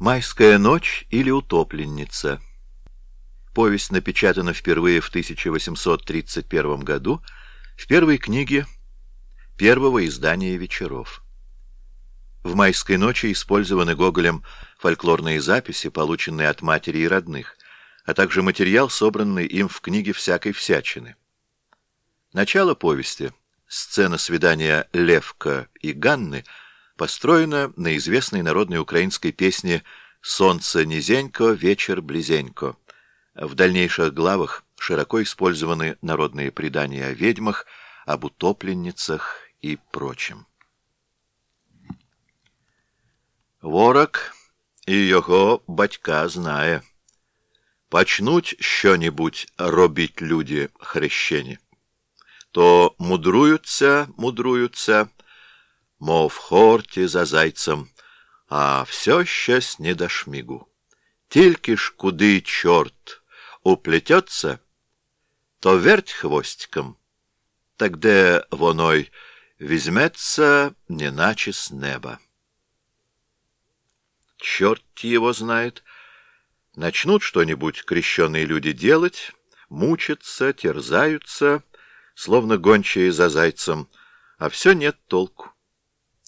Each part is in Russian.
Майская ночь или утопленница. Повесть напечатана впервые в 1831 году в первой книге первого издания «Вечеров». В «Майской ночи» использованы Гоголем фольклорные записи, полученные от матери и родных, а также материал, собранный им в книге «Всякой всячины». Начало повести, сцена свидания Левка и Ганны, построена на известной народной украинской песне «Солнце низенько, вечер близенько». В дальнейших главах широко использованы народные предания о ведьмах, об утопленницах и прочем. Ворог і його батька знає. Почнуть що-нибудь робить люди хрещені, то мудруються, мудруються, мов хорті за зайцем, а все щось не до шмігу. Тільки ж куди чорт уплететься, то верть хвостиком, так де воно й візьметься, неначе з неба. Черт его знает. Начнут что-нибудь крещенные люди делать, мучатся, терзаются, словно гончие за зайцем, а все нет толку.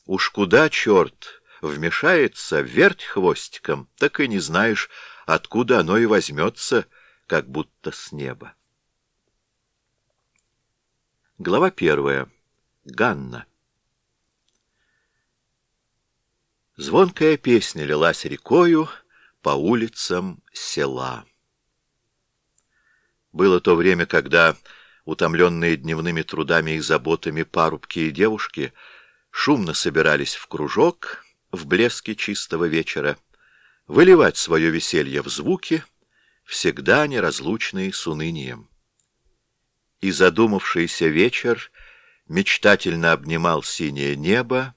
Уж куда черт вмешается, верть хвостиком, так и не знаешь, откуда оно и возьмется, как будто с неба. Глава первая. Ганна. Звонкая песня лилась рекою по улицам села. Было то время, когда, утомленные дневными трудами и заботами парубки и девушки, шумно собирались в кружок в блеске чистого вечера, выливать свое веселье в звуки, всегда неразлучные с унынием. И задумавшийся вечер мечтательно обнимал синее небо,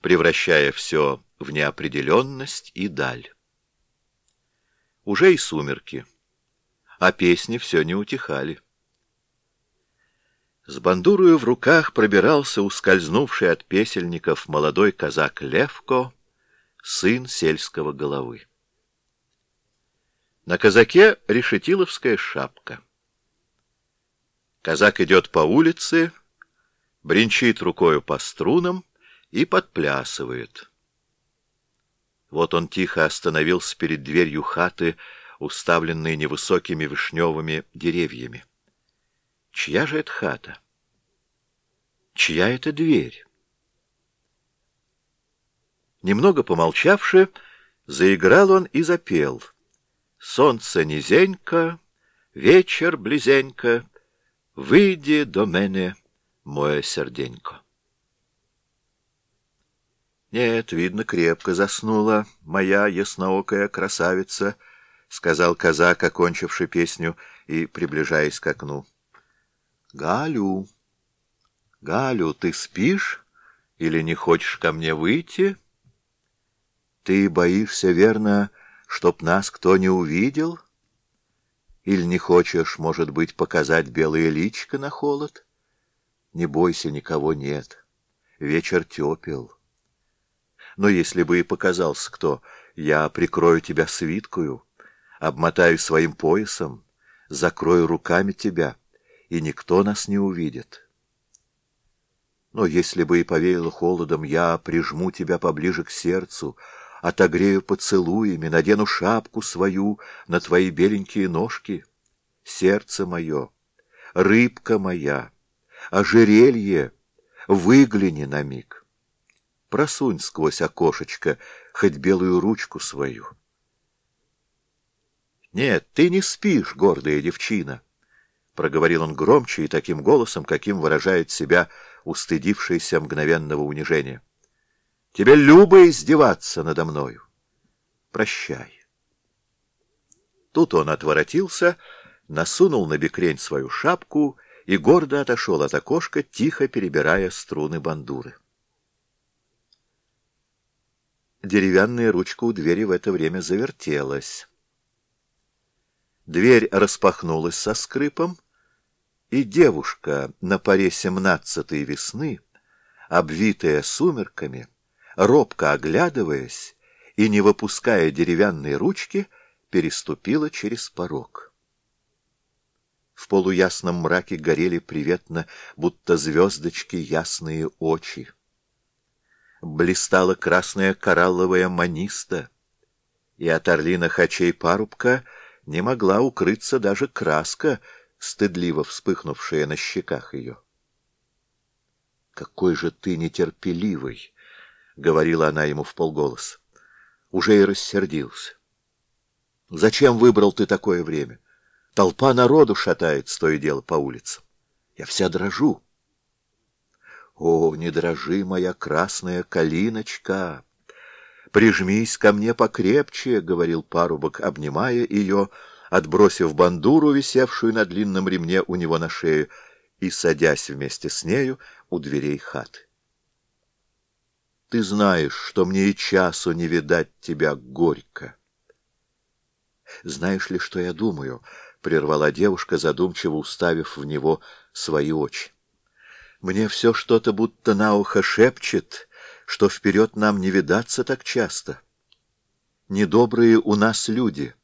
превращая все в неопределенность и даль. Уже и сумерки, а песни все не утихали. С бандурою в руках пробирался ускользнувший от песельников молодой казак Левко, сын сельского головы. На казаке решетиловская шапка. Казак идет по улице, бренчит рукою по струнам, и подплясывает. Вот он тихо остановился перед дверью хаты, уставленной невысокими вишневыми деревьями. Чья же это хата? Чья это дверь? Немного помолчавши, заиграл он и запел. Солнце низенько, вечер близенько, выйди до мене, мое серденько. Нет, видно, крепко заснула моя ясноокая красавица, — сказал казак, окончивший песню и приближаясь к окну. — Галю, Галю, ты спишь или не хочешь ко мне выйти? Ты боишься, верно, чтоб нас кто не увидел? Или не хочешь, может быть, показать белое личико на холод? Не бойся, никого нет. Вечер тепел. Но если бы и показался кто, я прикрою тебя свиткою, обмотаю своим поясом, закрою руками тебя, и никто нас не увидит. Но если бы и повеяло холодом, я прижму тебя поближе к сердцу, отогрею поцелуями, надену шапку свою на твои беленькие ножки. Сердце мое, рыбка моя, ожерелье, выгляни на миг просунь сквозь окошечко хоть белую ручку свою. «Нет, ты не спишь, гордая девчина!» — проговорил он громче и таким голосом, каким выражает себя устыдившийся мгновенного унижения. «Тебе любо издеваться надо мною. Прощай». Тут он отворотился, насунул на бекрень свою шапку и гордо отошел от окошка, тихо перебирая струны бандуры. Деревянная ручка у двери в это время завертелась. Дверь распахнулась со скрипом, и девушка на поре семнадцатой весны, обвитая сумерками, робко оглядываясь и, не выпуская деревянной ручки, переступила через порог. В полуясном мраке горели приветно, будто звездочки ясные очи. Блистала красная коралловая маниста, и от орлиных очей парубка не могла укрыться даже краска, стыдливо вспыхнувшая на щеках ее. «Какой же ты нетерпеливый!» — говорила она ему в полголоса. Уже и рассердился. «Зачем выбрал ты такое время? Толпа народу шатает, стоя дело по улицам. Я вся дрожу». «О, не дрожи, моя красная калиночка!» «Прижмись ко мне покрепче», — говорил парубок, обнимая ее, отбросив бандуру, висевшую на длинном ремне у него на шее, и садясь вместе с нею у дверей хаты. «Ты знаешь, что мне и часу не видать тебя горько». «Знаешь ли, что я думаю?» — прервала девушка, задумчиво уставив в него свои очи. «Мне все что-то будто на ухо шепчет» что вперед нам не видаться так часто. Недобрые у нас люди.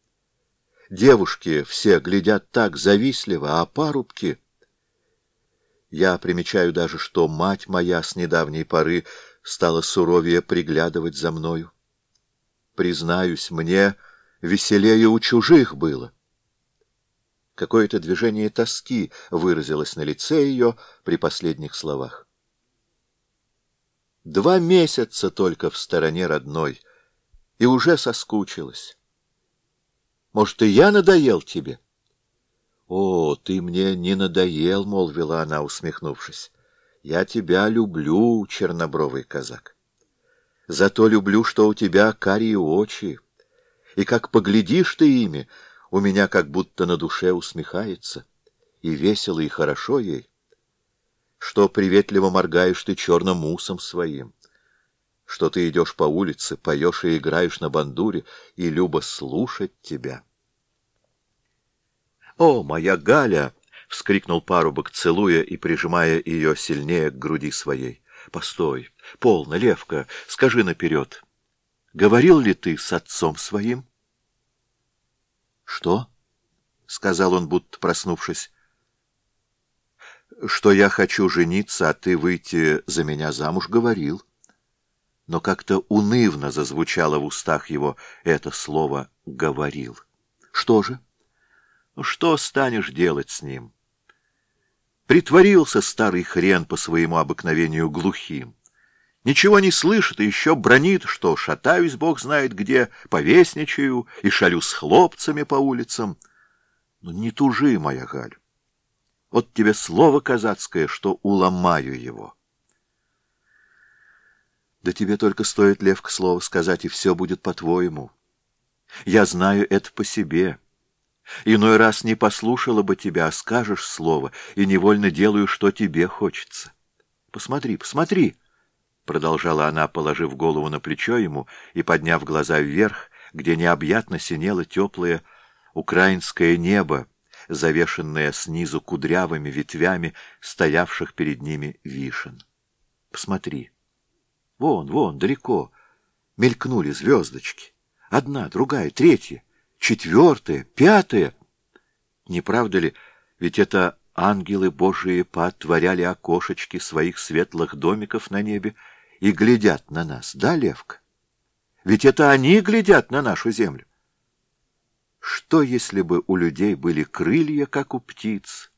Девушки все глядят так завистливо, а парубки... Я примечаю даже, что мать моя с недавней поры стала суровее приглядывать за мною. Признаюсь, мне веселее у чужих было. Какое-то движение тоски выразилось на лице ее при последних словах. Два месяца только в стороне родной, и уже соскучилась. Может, и я надоел тебе? — О, ты мне не надоел, — молвила она, усмехнувшись. — Я тебя люблю, чернобровый казак. Зато люблю, что у тебя карие очи, и как поглядишь ты ими, у меня как будто на душе усмехается, и весело, и хорошо ей что приветливо моргаешь ты черным мусом своим, что ты идешь по улице, поешь и играешь на бандуре, и любо слушать тебя. — О, моя Галя! — вскрикнул парубок, целуя и прижимая ее сильнее к груди своей. — Постой, полно, Левка, скажи наперед. Говорил ли ты с отцом своим? — Что? — сказал он, будто проснувшись что я хочу жениться, а ты выйти за меня замуж, говорил. Но как-то унывно зазвучало в устах его это слово «говорил». Что же? Что станешь делать с ним? Притворился старый хрен по своему обыкновению глухим. Ничего не слышит и еще бронит, что шатаюсь, бог знает где, повесничаю и шалю с хлопцами по улицам. Ну, не тужи, моя Галь. Вот тебе слово казацкое, что уломаю его. Да тебе только стоит, Левка, слово сказать, и все будет по-твоему. Я знаю это по себе. Иной раз не послушала бы тебя, а скажешь слово, и невольно делаю, что тебе хочется. Посмотри, посмотри, — продолжала она, положив голову на плечо ему и подняв глаза вверх, где необъятно синело теплое украинское небо, завешенная снизу кудрявыми ветвями стоявших перед ними вишен. Посмотри. Вон, вон, далеко. Мелькнули звездочки. Одна, другая, третья, четвертая, пятая. Не правда ли, ведь это ангелы Божии поотворяли окошечки своих светлых домиков на небе и глядят на нас, да, Левка? Ведь это они глядят на нашу землю. Что, если бы у людей были крылья, как у птиц?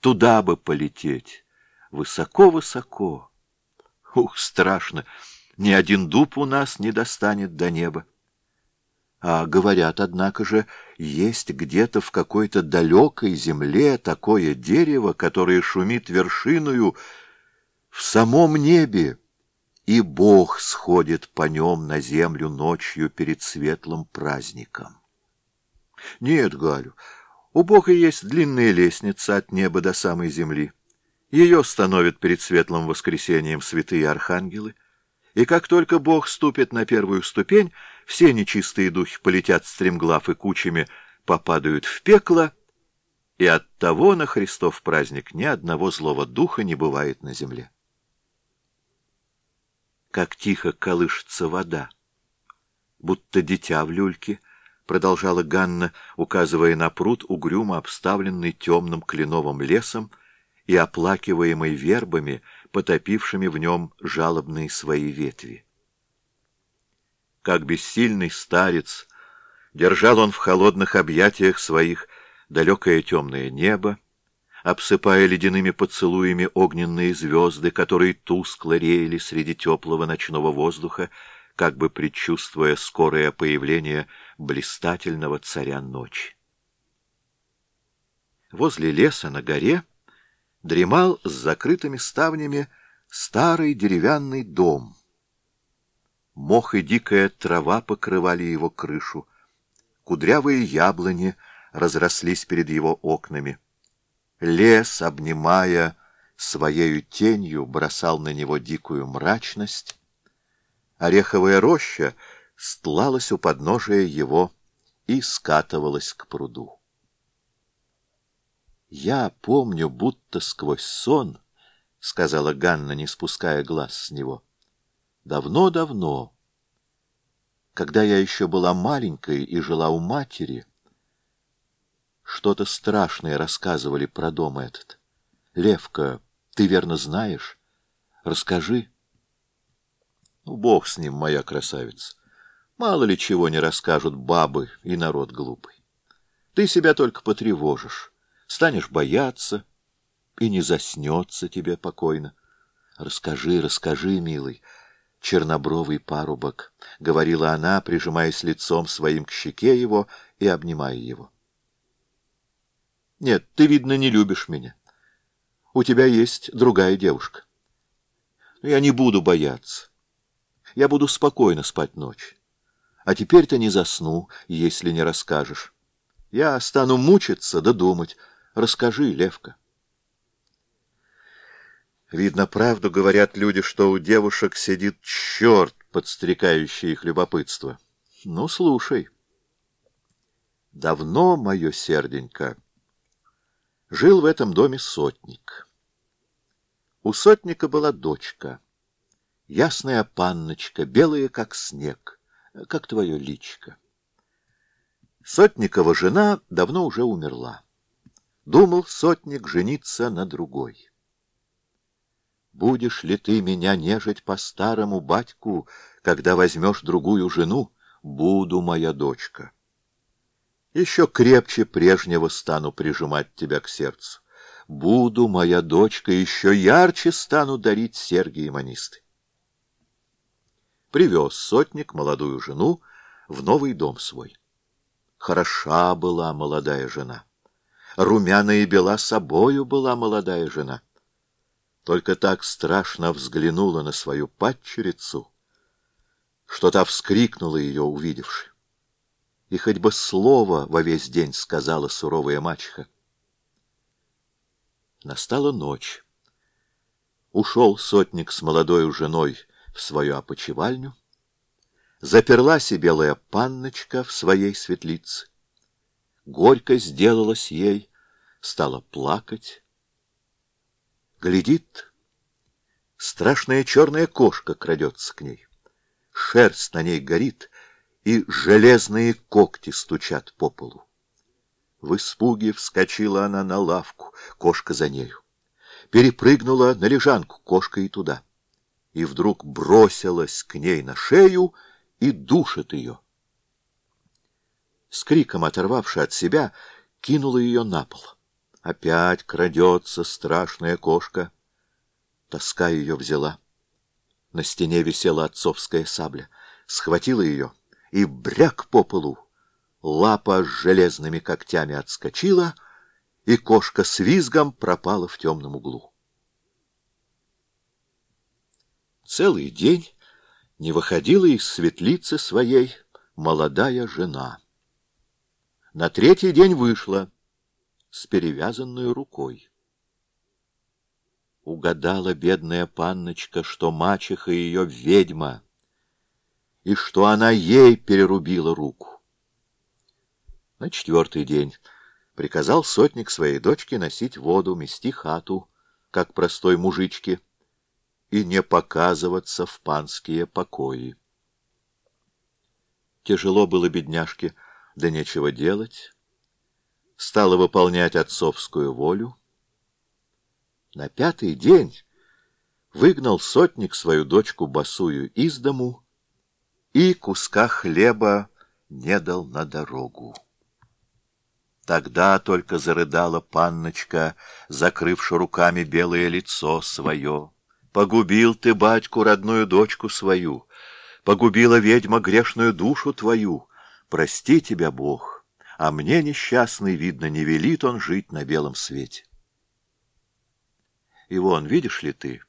Туда бы полететь, высоко-высоко. Ух, страшно, ни один дуб у нас не достанет до неба. А говорят, однако же, есть где-то в какой-то далекой земле такое дерево, которое шумит вершиною в самом небе, и Бог сходит по нем на землю ночью перед светлым праздником. Нет, Галю, у Бога есть длинная лестница от неба до самой земли. Ее становят перед светлым воскресением святые архангелы. И как только Бог ступит на первую ступень, все нечистые духи полетят стремглав и кучами попадают в пекло, и от того на Христов праздник ни одного злого духа не бывает на земле. Как тихо колышется вода. будто дитя в люльке, — продолжала Ганна, указывая на пруд, угрюмо обставленный темным кленовым лесом и оплакиваемый вербами, потопившими в нем жалобные свои ветви. Как бессильный старец, держал он в холодных объятиях своих далекое темное небо, обсыпая ледяными поцелуями огненные звезды, которые тускло реяли среди теплого ночного воздуха, как бы предчувствуя скорое появление блистательного царя ночи. Возле леса на горе дремал с закрытыми ставнями старый деревянный дом. Мох и дикая трава покрывали его крышу, кудрявые яблони разрослись перед его окнами. Лес, обнимая своею тенью, бросал на него дикую мрачность. Ореховая роща стлалась у подножия его и скатывалась к пруду. «Я помню, будто сквозь сон», — сказала Ганна, не спуская глаз с него. «Давно-давно, когда я еще была маленькой и жила у матери, что-то страшное рассказывали про дом этот. Левка, ты верно знаешь? Расскажи». Ну, бог с ним, моя красавица. Мало ли чего не расскажут бабы и народ глупый. Ты себя только потревожишь, станешь бояться, и не заснется тебе покойно. Расскажи, расскажи, милый, чернобровый парубок, — говорила она, прижимаясь лицом своим к щеке его и обнимая его. Нет, ты, видно, не любишь меня. У тебя есть другая девушка. Я не буду бояться. Я буду спокойно спать ночь. А теперь-то не засну, если не расскажешь. Я стану мучиться да. Расскажи, Левка. Видно, правду говорят люди, что у девушек сидит черт, подстрекающий их любопытство. Ну, слушай. Давно, мое серденько, жил в этом доме сотник. У сотника была дочка — Ясная панночка, белая, как снег, как твое личко. Сотникова жена давно уже умерла. Думал сотник жениться на другой. Будешь ли ты меня нежить по-старому батьку, когда возьмешь другую жену? Буду, моя дочка. Еще крепче прежнего стану прижимать тебя к сердцу. Буду, моя дочка, еще ярче стану дарить серьги и манисты привез сотник молодую жену в новый дом свой. Хороша была молодая жена. Румяная и бела собою была молодая жена. Только так страшно взглянула на свою падчерицу, что та вскрикнула ее, увидевши. И хоть бы слово во весь день сказала суровая мачеха. Настала ночь. Ушел сотник с молодой женой в свою опочивальню, заперлась и белая панночка в своей светлице. Горько сделалось ей, стала плакать. Глядит, страшная черная кошка крадется к ней. Шерсть на ней горит, и железные когти стучат по полу. В испуге вскочила она на лавку, кошка за нею. Перепрыгнула на лежанку, кошка и туда и вдруг бросилась к ней на шею и душит ее. С криком оторвавши от себя, кинула ее на пол. Опять крадется страшная кошка. Тоска ее взяла. На стене висела отцовская сабля. Схватила ее и бряк по полу. Лапа с железными когтями отскочила, и кошка с визгом пропала в темном углу. Целый день не выходила из светлицы своей молодая жена. На третий день вышла с перевязанной рукой. Угадала бедная панночка, что мачеха ее ведьма, и что она ей перерубила руку. На четвертый день приказал сотник своей дочке носить воду, мести хату, как простой мужичке, и не показываться в панские покои. Тяжело было бедняжке, да нечего делать. Стала выполнять отцовскую волю. На пятый день выгнал сотник свою дочку босую из дому и куска хлеба не дал на дорогу. Тогда только зарыдала панночка, закрывши руками белое лицо свое. Погубил ты, батьку, родную дочку свою, погубила ведьма грешную душу твою. Прости тебя, Бог, а мне, несчастный, видно, не велит он жить на белом свете. И вон, видишь ли ты?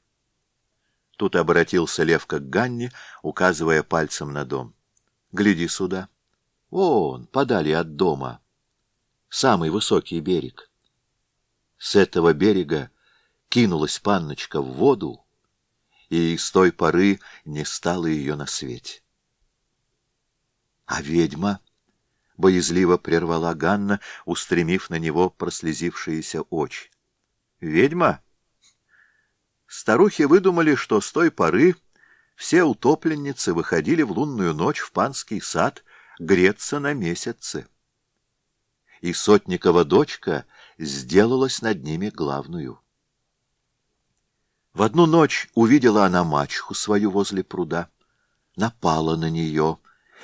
Тут обратился Левка к Ганне, указывая пальцем на дом. Гляди сюда. Вон, подали от дома. Самый высокий берег. С этого берега кинулась панночка в воду, и с той поры не стало ее на свете. А ведьма, — боязливо прервала Ганна, устремив на него прослезившиеся очи. Ведьма? Старухи выдумали, что с той поры все утопленницы выходили в лунную ночь в панский сад греться на месяцы. И Сотникова дочка сделалась над ними главную. В одну ночь увидела она мачеху свою возле пруда, напала на нее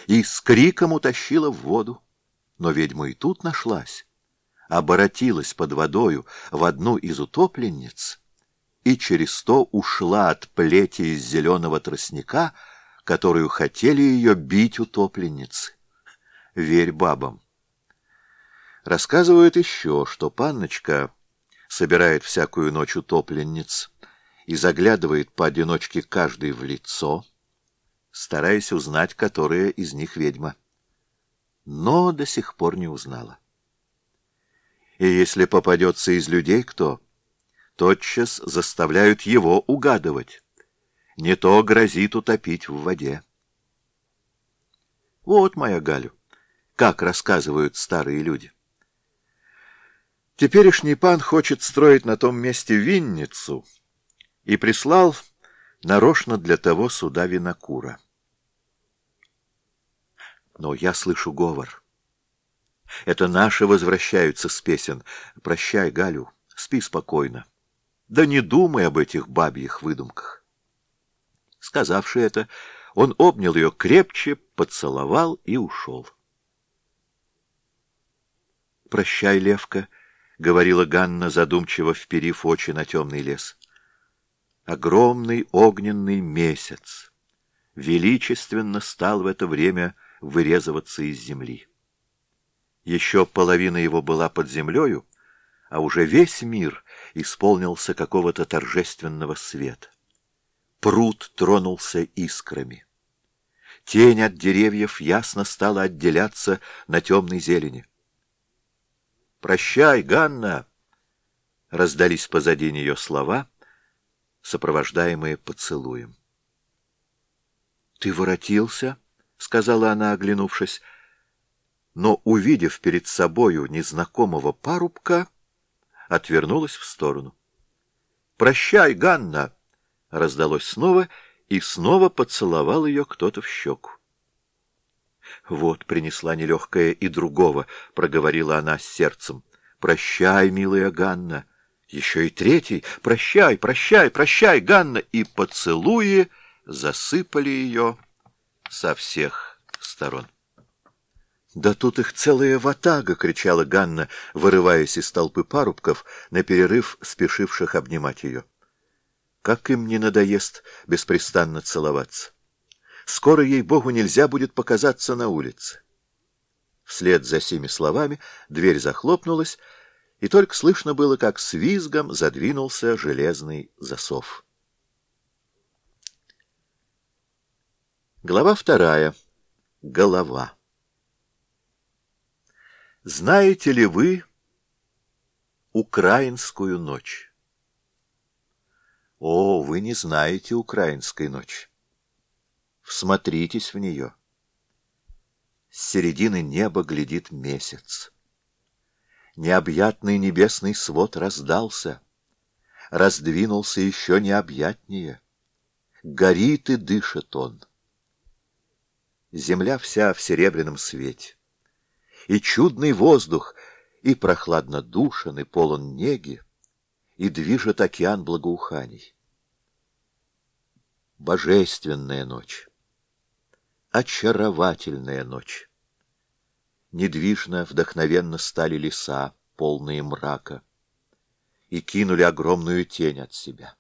и с криком утащила в воду. Но ведьма и тут нашлась, оборотилась под водою в одну из утопленниц и через то ушла от плети из зеленого тростника, которую хотели ее бить утопленницы. Верь бабам. Рассказывают еще, что панночка собирает всякую ночь утопленниц, и заглядывает поодиночке каждый в лицо, стараясь узнать, которая из них ведьма. Но до сих пор не узнала. И если попадется из людей кто, тотчас заставляют его угадывать. Не то грозит утопить в воде. Вот моя Галю, как рассказывают старые люди. Теперешний пан хочет строить на том месте винницу — и прислал нарочно для того суда винокура. Но я слышу говор. Это наши возвращаются с песен. Прощай, Галю, спи спокойно. Да не думай об этих бабьих выдумках. Сказавши это, он обнял ее крепче, поцеловал и ушел. «Прощай, Левка», — говорила Ганна, задумчиво вперив очи на темный лес огромный огненный месяц величественно стал в это время вырезываться из земли. Еще половина его была под землею, а уже весь мир исполнился какого-то торжественного света. Пруд тронулся искрами. Тень от деревьев ясно стала отделяться на темной зелени. «Прощай, Ганна!» — раздались позади нее слова — сопровождаемые поцелуем. «Ты воротился?» — сказала она, оглянувшись. Но, увидев перед собою незнакомого парубка, отвернулась в сторону. «Прощай, Ганна!» — раздалось снова, и снова поцеловал ее кто-то в щеку. «Вот принесла нелегкая и другого», — проговорила она с сердцем. «Прощай, милая Ганна!» Еще и третий «Прощай, прощай, прощай, Ганна!» и поцелуи засыпали ее со всех сторон. «Да тут их целая ватага!» — кричала Ганна, вырываясь из толпы парубков, на перерыв спешивших обнимать ее. Как им не надоест беспрестанно целоваться! Скоро, ей-богу, нельзя будет показаться на улице. Вслед за сими словами дверь захлопнулась, и только слышно было, как с визгом задвинулся железный засов. Глава вторая. Голова. Знаете ли вы украинскую ночь? О, вы не знаете украинской ночи. Всмотритесь в нее. С середины неба глядит месяц необъятный небесный свод раздался, раздвинулся еще необъятнее. Горит и дышит он. Земля вся в серебряном свете. И чудный воздух, и прохладно душен, и полон неги, и движет океан благоуханий. Божественная ночь, очаровательная ночь. Недвижно, вдохновенно стали леса, полные мрака, и кинули огромную тень от себя.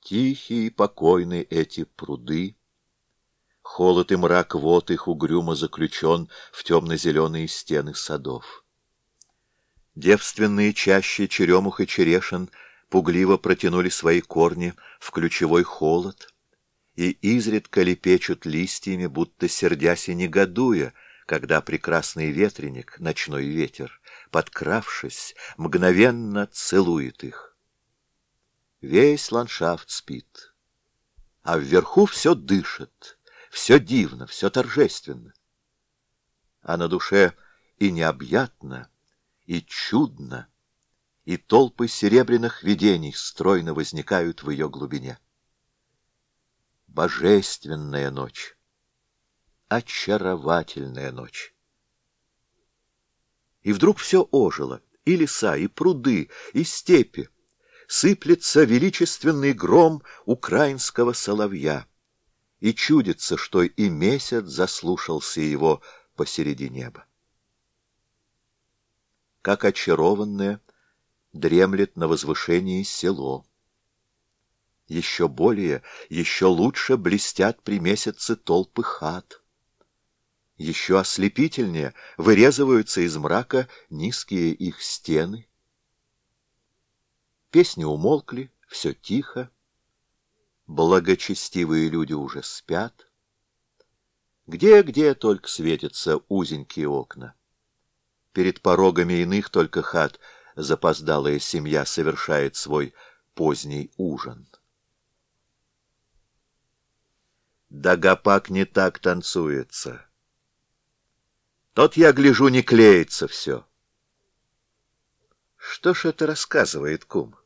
Тихие и покойны эти пруды, Холод и мрак вот их угрюмо заключен В темно-зеленые стены садов. Девственные чаще черемух и черешин Пугливо протянули свои корни В ключевой холод, И изредка лепечут листьями, Будто сердясь и негодуя, Когда прекрасный ветреник, ночной ветер, Подкравшись, мгновенно целует их. Весь ландшафт спит, а вверху все дышит — все дивно, все торжественно. А на душе и необъятно, и чудно, и толпы серебряных видений стройно возникают в ее глубине. Божественная ночь, очаровательная ночь. И вдруг все ожило, и леса, и пруды, и степи. Сыплется величественный гром украинского соловья и чудится, что и месяц заслушался его посреди неба. Как очарованное дремлет на возвышении село. Еще более, еще лучше блестят при месяце толпы хат. Еще ослепительнее вырезываются из мрака низкие их стены. Песни умолкли, все тихо благочестивые люди уже спят. Где-где только светятся узенькие окна. Перед порогами иных только хат запоздалая семья совершает свой поздний ужин. Дагапак не так танцуется. Тот, я гляжу, не клеится все. Что ж это рассказывает кум?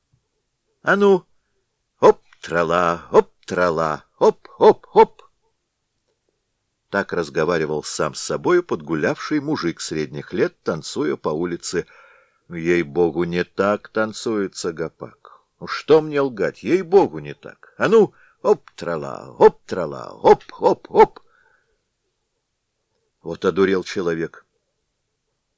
А ну! Трала, оп, трала, оп, оп, оп. Так разговаривал сам с собой подгулявший мужик средних лет, танцуя по улице. Ей-богу, не так танцуется гопак. Ну, что мне лгать? Ей-богу, не так. А ну, оп-трала, оп-трала, оп-оп-оп. Вот одурел человек.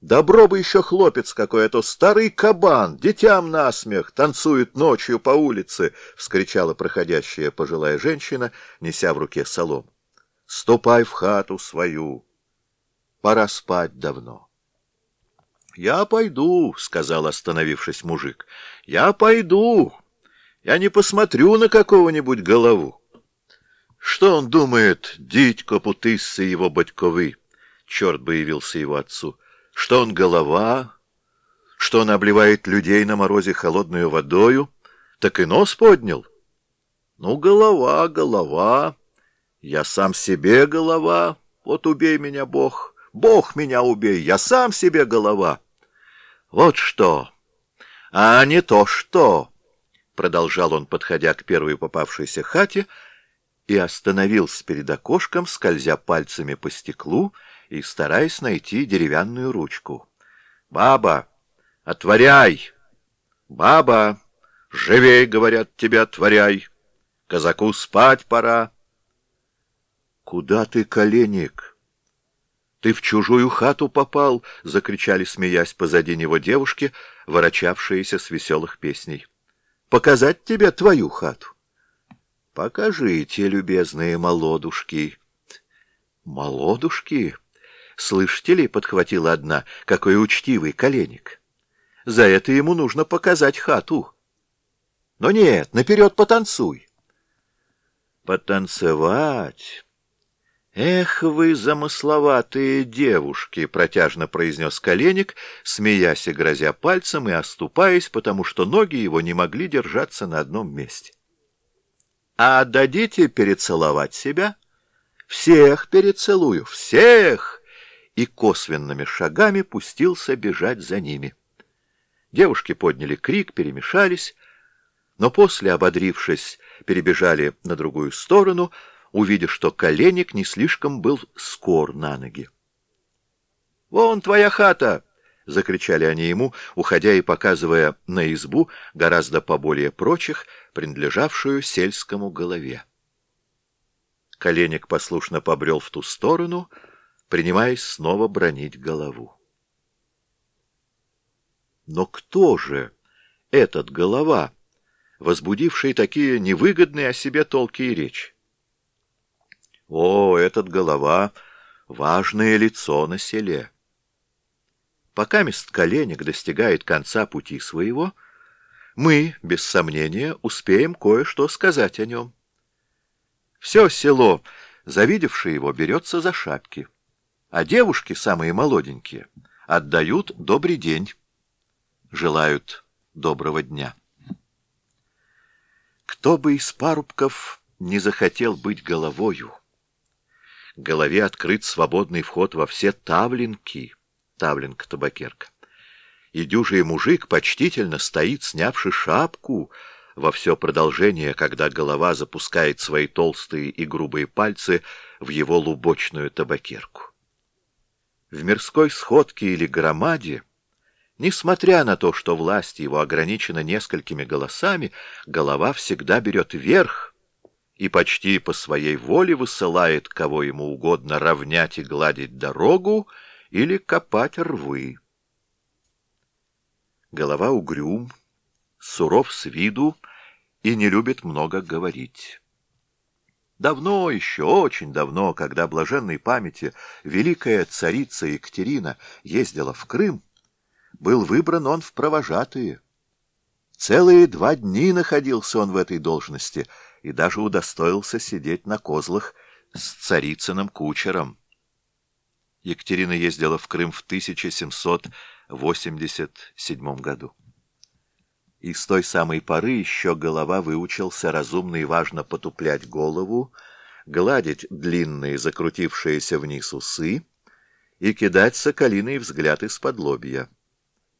Добро бы еще хлопец какой, а старый кабан, детям насмех, танцует ночью по улице, — вскричала проходящая пожилая женщина, неся в руке солом. — Ступай в хату свою. Пора спать давно. — Я пойду, — сказал, остановившись мужик. — Я пойду. Я не посмотрю на какого-нибудь голову. Что он думает, дитько путысся его батьковы? Черт бы явился его отцу что он голова, что он обливает людей на морозе холодную водою, так и нос поднял. Ну, голова, голова, я сам себе голова, вот убей меня, Бог, Бог меня убей, я сам себе голова. Вот что, а не то что, продолжал он, подходя к первой попавшейся хате, и остановился перед окошком, скользя пальцами по стеклу, и стараясь найти деревянную ручку. «Баба, отворяй! Баба, живей, говорят тебе, отворяй! Казаку спать пора!» «Куда ты, коленник?» «Ты в чужую хату попал!» — закричали, смеясь позади него девушки, ворочавшиеся с веселых песней. «Показать тебе твою хату?» «Покажите, любезные молодушки!» «Молодушки?» «Слышите ли?» — подхватила одна. «Какой учтивый коленник! За это ему нужно показать хату!» «Но нет, наперед потанцуй!» «Потанцевать!» «Эх вы, замысловатые девушки!» — протяжно произнес коленник, смеясь и грозя пальцем и оступаясь, потому что ноги его не могли держаться на одном месте. «А дадите перецеловать себя?» «Всех перецелую! Всех!» И косвенными шагами пустился бежать за ними. Девушки подняли крик, перемешались, но после, ободрившись, перебежали на другую сторону, увидя, что коленник не слишком был скор на ноги. «Вон твоя хата!» — закричали они ему, уходя и показывая на избу, гораздо поболее прочих, принадлежавшую сельскому голове. Коленник послушно побрел в ту сторону, принимаясь снова бронить голову. Но кто же этот голова, возбудивший такие невыгодные о себе толки и речь? О, этот голова — важное лицо на селе. Пока мест коленник достигает конца пути своего, мы, без сомнения, успеем кое-что сказать о нем. Все село, завидевшее его, берется за шапки, а девушки, самые молоденькие, отдают добрый день, желают доброго дня. Кто бы из парубков не захотел быть головою, голове открыт свободный вход во все тавлинки — Тавленка-табакерка. И дюжий мужик почтительно стоит, снявши шапку, во все продолжение, когда голова запускает свои толстые и грубые пальцы в его лубочную табакерку. В мирской сходке или громаде, несмотря на то, что власть его ограничена несколькими голосами, голова всегда берет верх и почти по своей воле высылает, кого ему угодно, равнять и гладить дорогу, или копать рвы. Голова угрюм, суров с виду и не любит много говорить. Давно еще, очень давно, когда блаженной памяти великая царица Екатерина ездила в Крым, был выбран он в провожатые. Целые два дни находился он в этой должности и даже удостоился сидеть на козлах с царицыным кучером. Екатерина ездила в Крым в 1787 году. И с той самой поры еще голова выучился разумно и важно потуплять голову, гладить длинные закрутившиеся вниз усы и кидать соколиный взгляд из-под лобья.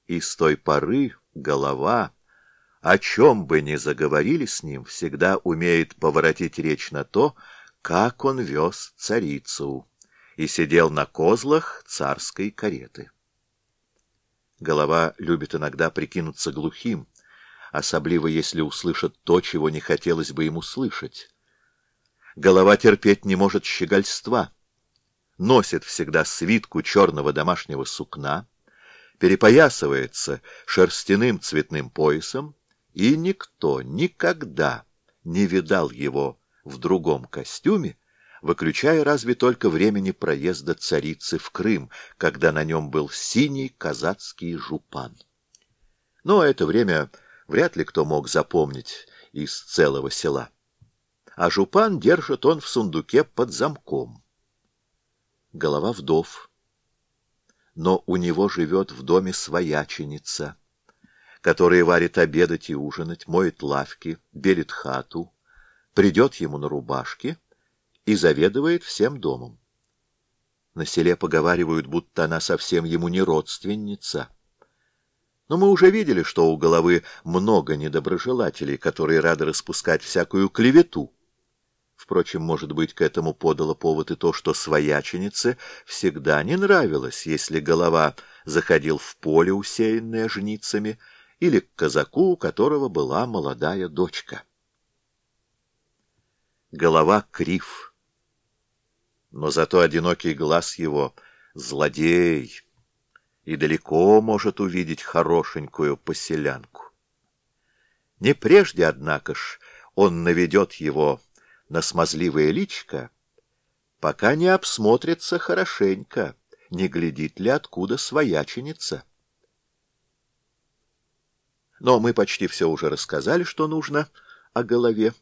И с той поры голова, о чем бы ни заговорили с ним, всегда умеет поворотить речь на то, как он вез царицу и сидел на козлах царской кареты. Голова любит иногда прикинуться глухим, особливо если услышит то, чего не хотелось бы ему слышать. Голова терпеть не может щегольства, носит всегда свитку черного домашнего сукна, перепоясывается шерстяным цветным поясом, и никто никогда не видал его в другом костюме, выключая разве только времени проезда царицы в Крым, когда на нем был синий казацкий жупан. Но это время вряд ли кто мог запомнить из целого села. А жупан держит он в сундуке под замком. Голова вдов. Но у него живет в доме свояченица, которая варит обедать и ужинать, моет лавки, белит хату, придет ему на рубашке — и заведует всем домом. На селе поговаривают, будто она совсем ему не родственница. Но мы уже видели, что у головы много недоброжелателей, которые рады распускать всякую клевету. Впрочем, может быть, к этому подало повод и то, что свояченице всегда не нравилось, если голова заходил в поле, усеянное жницами, или к казаку, у которого была молодая дочка. Голова крив но зато одинокий глаз его — злодей, и далеко может увидеть хорошенькую поселянку. Не прежде, однако ж, он наведет его на смазливое личко, пока не обсмотрится хорошенько, не глядит ли откуда свояченица. Но мы почти все уже рассказали, что нужно о голове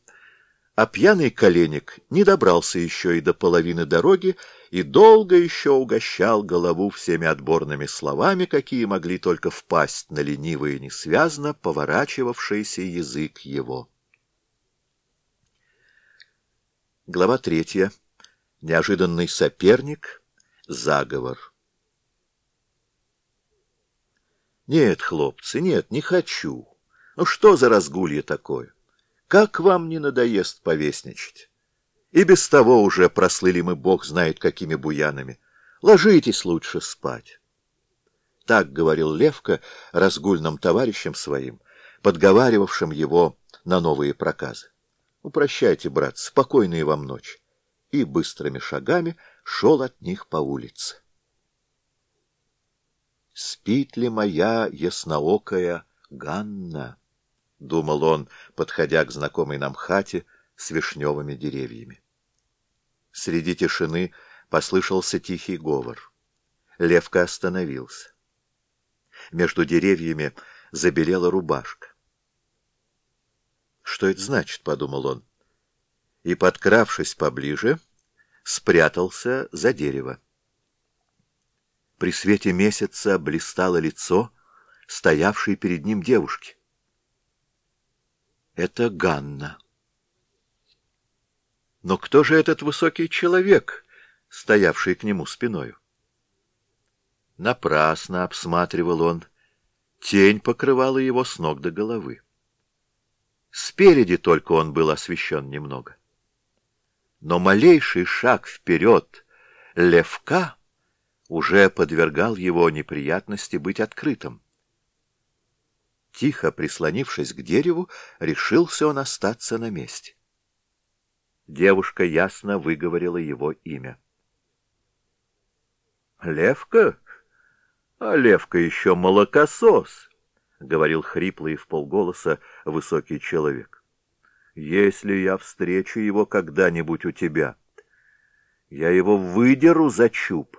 а пьяный коленник не добрался еще и до половины дороги и долго еще угощал голову всеми отборными словами, какие могли только впасть на ленивый и несвязно поворачивавшийся язык его. Глава третья. Неожиданный соперник. Заговор. Нет, хлопцы, нет, не хочу. Ну что за разгулье такое? Как вам не надоест повесничать? И без того уже прослыли мы, бог знает какими буянами. Ложитесь лучше спать. Так говорил Левка разгульным товарищам своим, подговаривавшим его на новые проказы. Упрощайте, брат, спокойной вам ночи. И быстрыми шагами шел от них по улице. Спит ли моя ясноокая Ганна? — думал он, подходя к знакомой нам хате с вишневыми деревьями. Среди тишины послышался тихий говор. Левка остановился. Между деревьями забелела рубашка. «Что это значит?» — подумал он. И, подкравшись поближе, спрятался за дерево. При свете месяца блистало лицо стоявшей перед ним девушки. Это Ганна. Но кто же этот высокий человек, стоявший к нему спиною? Напрасно обсматривал он. Тень покрывала его с ног до головы. Спереди только он был освещен немного. Но малейший шаг вперед левка уже подвергал его неприятности быть открытым. Тихо прислонившись к дереву, решился он остаться на месте. Девушка ясно выговорила его имя. «Левка? А Левка еще молокосос!» — говорил хриплый в полголоса высокий человек. «Если я встречу его когда-нибудь у тебя, я его выдеру за чуб».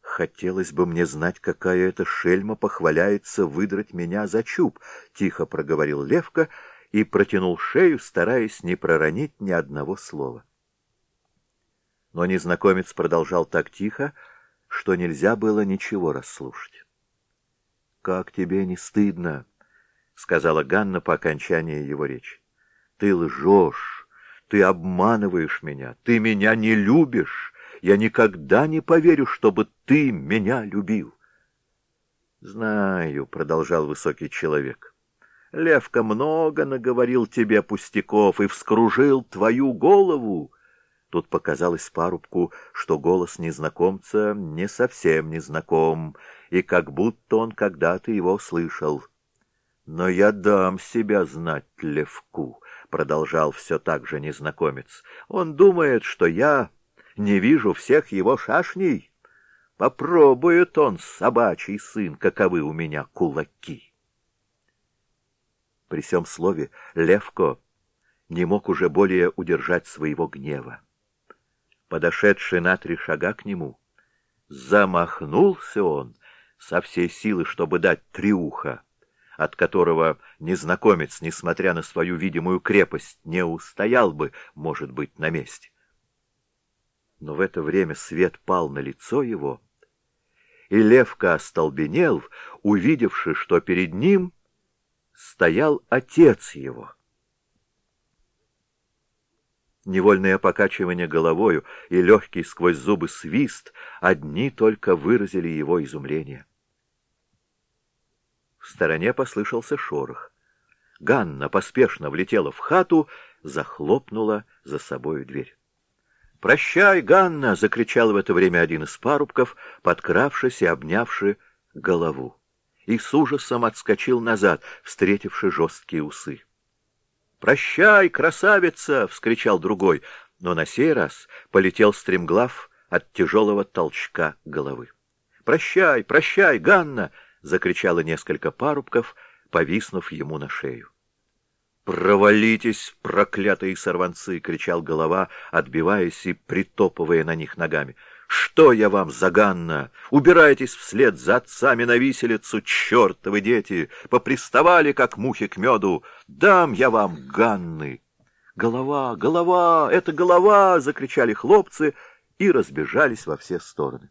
«Хотелось бы мне знать, какая эта шельма похваляется выдрать меня за чуб», — тихо проговорил Левка и протянул шею, стараясь не проронить ни одного слова. Но незнакомец продолжал так тихо, что нельзя было ничего расслушать. «Как тебе не стыдно?» — сказала Ганна по окончании его речи. «Ты лжешь, ты обманываешь меня, ты меня не любишь. Я никогда не поверю, чтобы ты меня любил». «Знаю», — продолжал высокий человек, — «Левка много наговорил тебе пустяков и вскружил твою голову». Тут показалось парубку, что голос незнакомца не совсем незнаком, и как будто он когда-то его слышал. «Но я дам себя знать Левку», — продолжал все так же незнакомец. «Он думает, что я не вижу всех его шашней. Попробует он, собачий сын, каковы у меня кулаки». При всем слове Левко не мог уже более удержать своего гнева подошедший на три шага к нему. Замахнулся он со всей силы, чтобы дать триуха, от которого незнакомец, несмотря на свою видимую крепость, не устоял бы, может быть, на месте. Но в это время свет пал на лицо его, и Левка остолбенел, увидевши, что перед ним стоял отец его. Невольное покачивание головою и легкий сквозь зубы свист одни только выразили его изумление. В стороне послышался шорох. Ганна поспешно влетела в хату, захлопнула за собою дверь. «Прощай, Ганна!» — закричал в это время один из парубков, подкравшись и обнявши голову. И с ужасом отскочил назад, встретивши жесткие усы. «Прощай, красавица!» — вскричал другой, но на сей раз полетел стремглав от тяжелого толчка головы. «Прощай, прощай, Ганна!» — закричало несколько парубков, повиснув ему на шею. «Провалитесь, проклятые сорванцы!» — кричал голова, отбиваясь и притопывая на них ногами. Что я вам, Заганна? Убирайтесь вслед за отцами на виселицу, чертовы дети! Поприставали, как мухи к меду. Дам я вам Ганны! Голова, голова, это голова! Закричали хлопцы и разбежались во все стороны.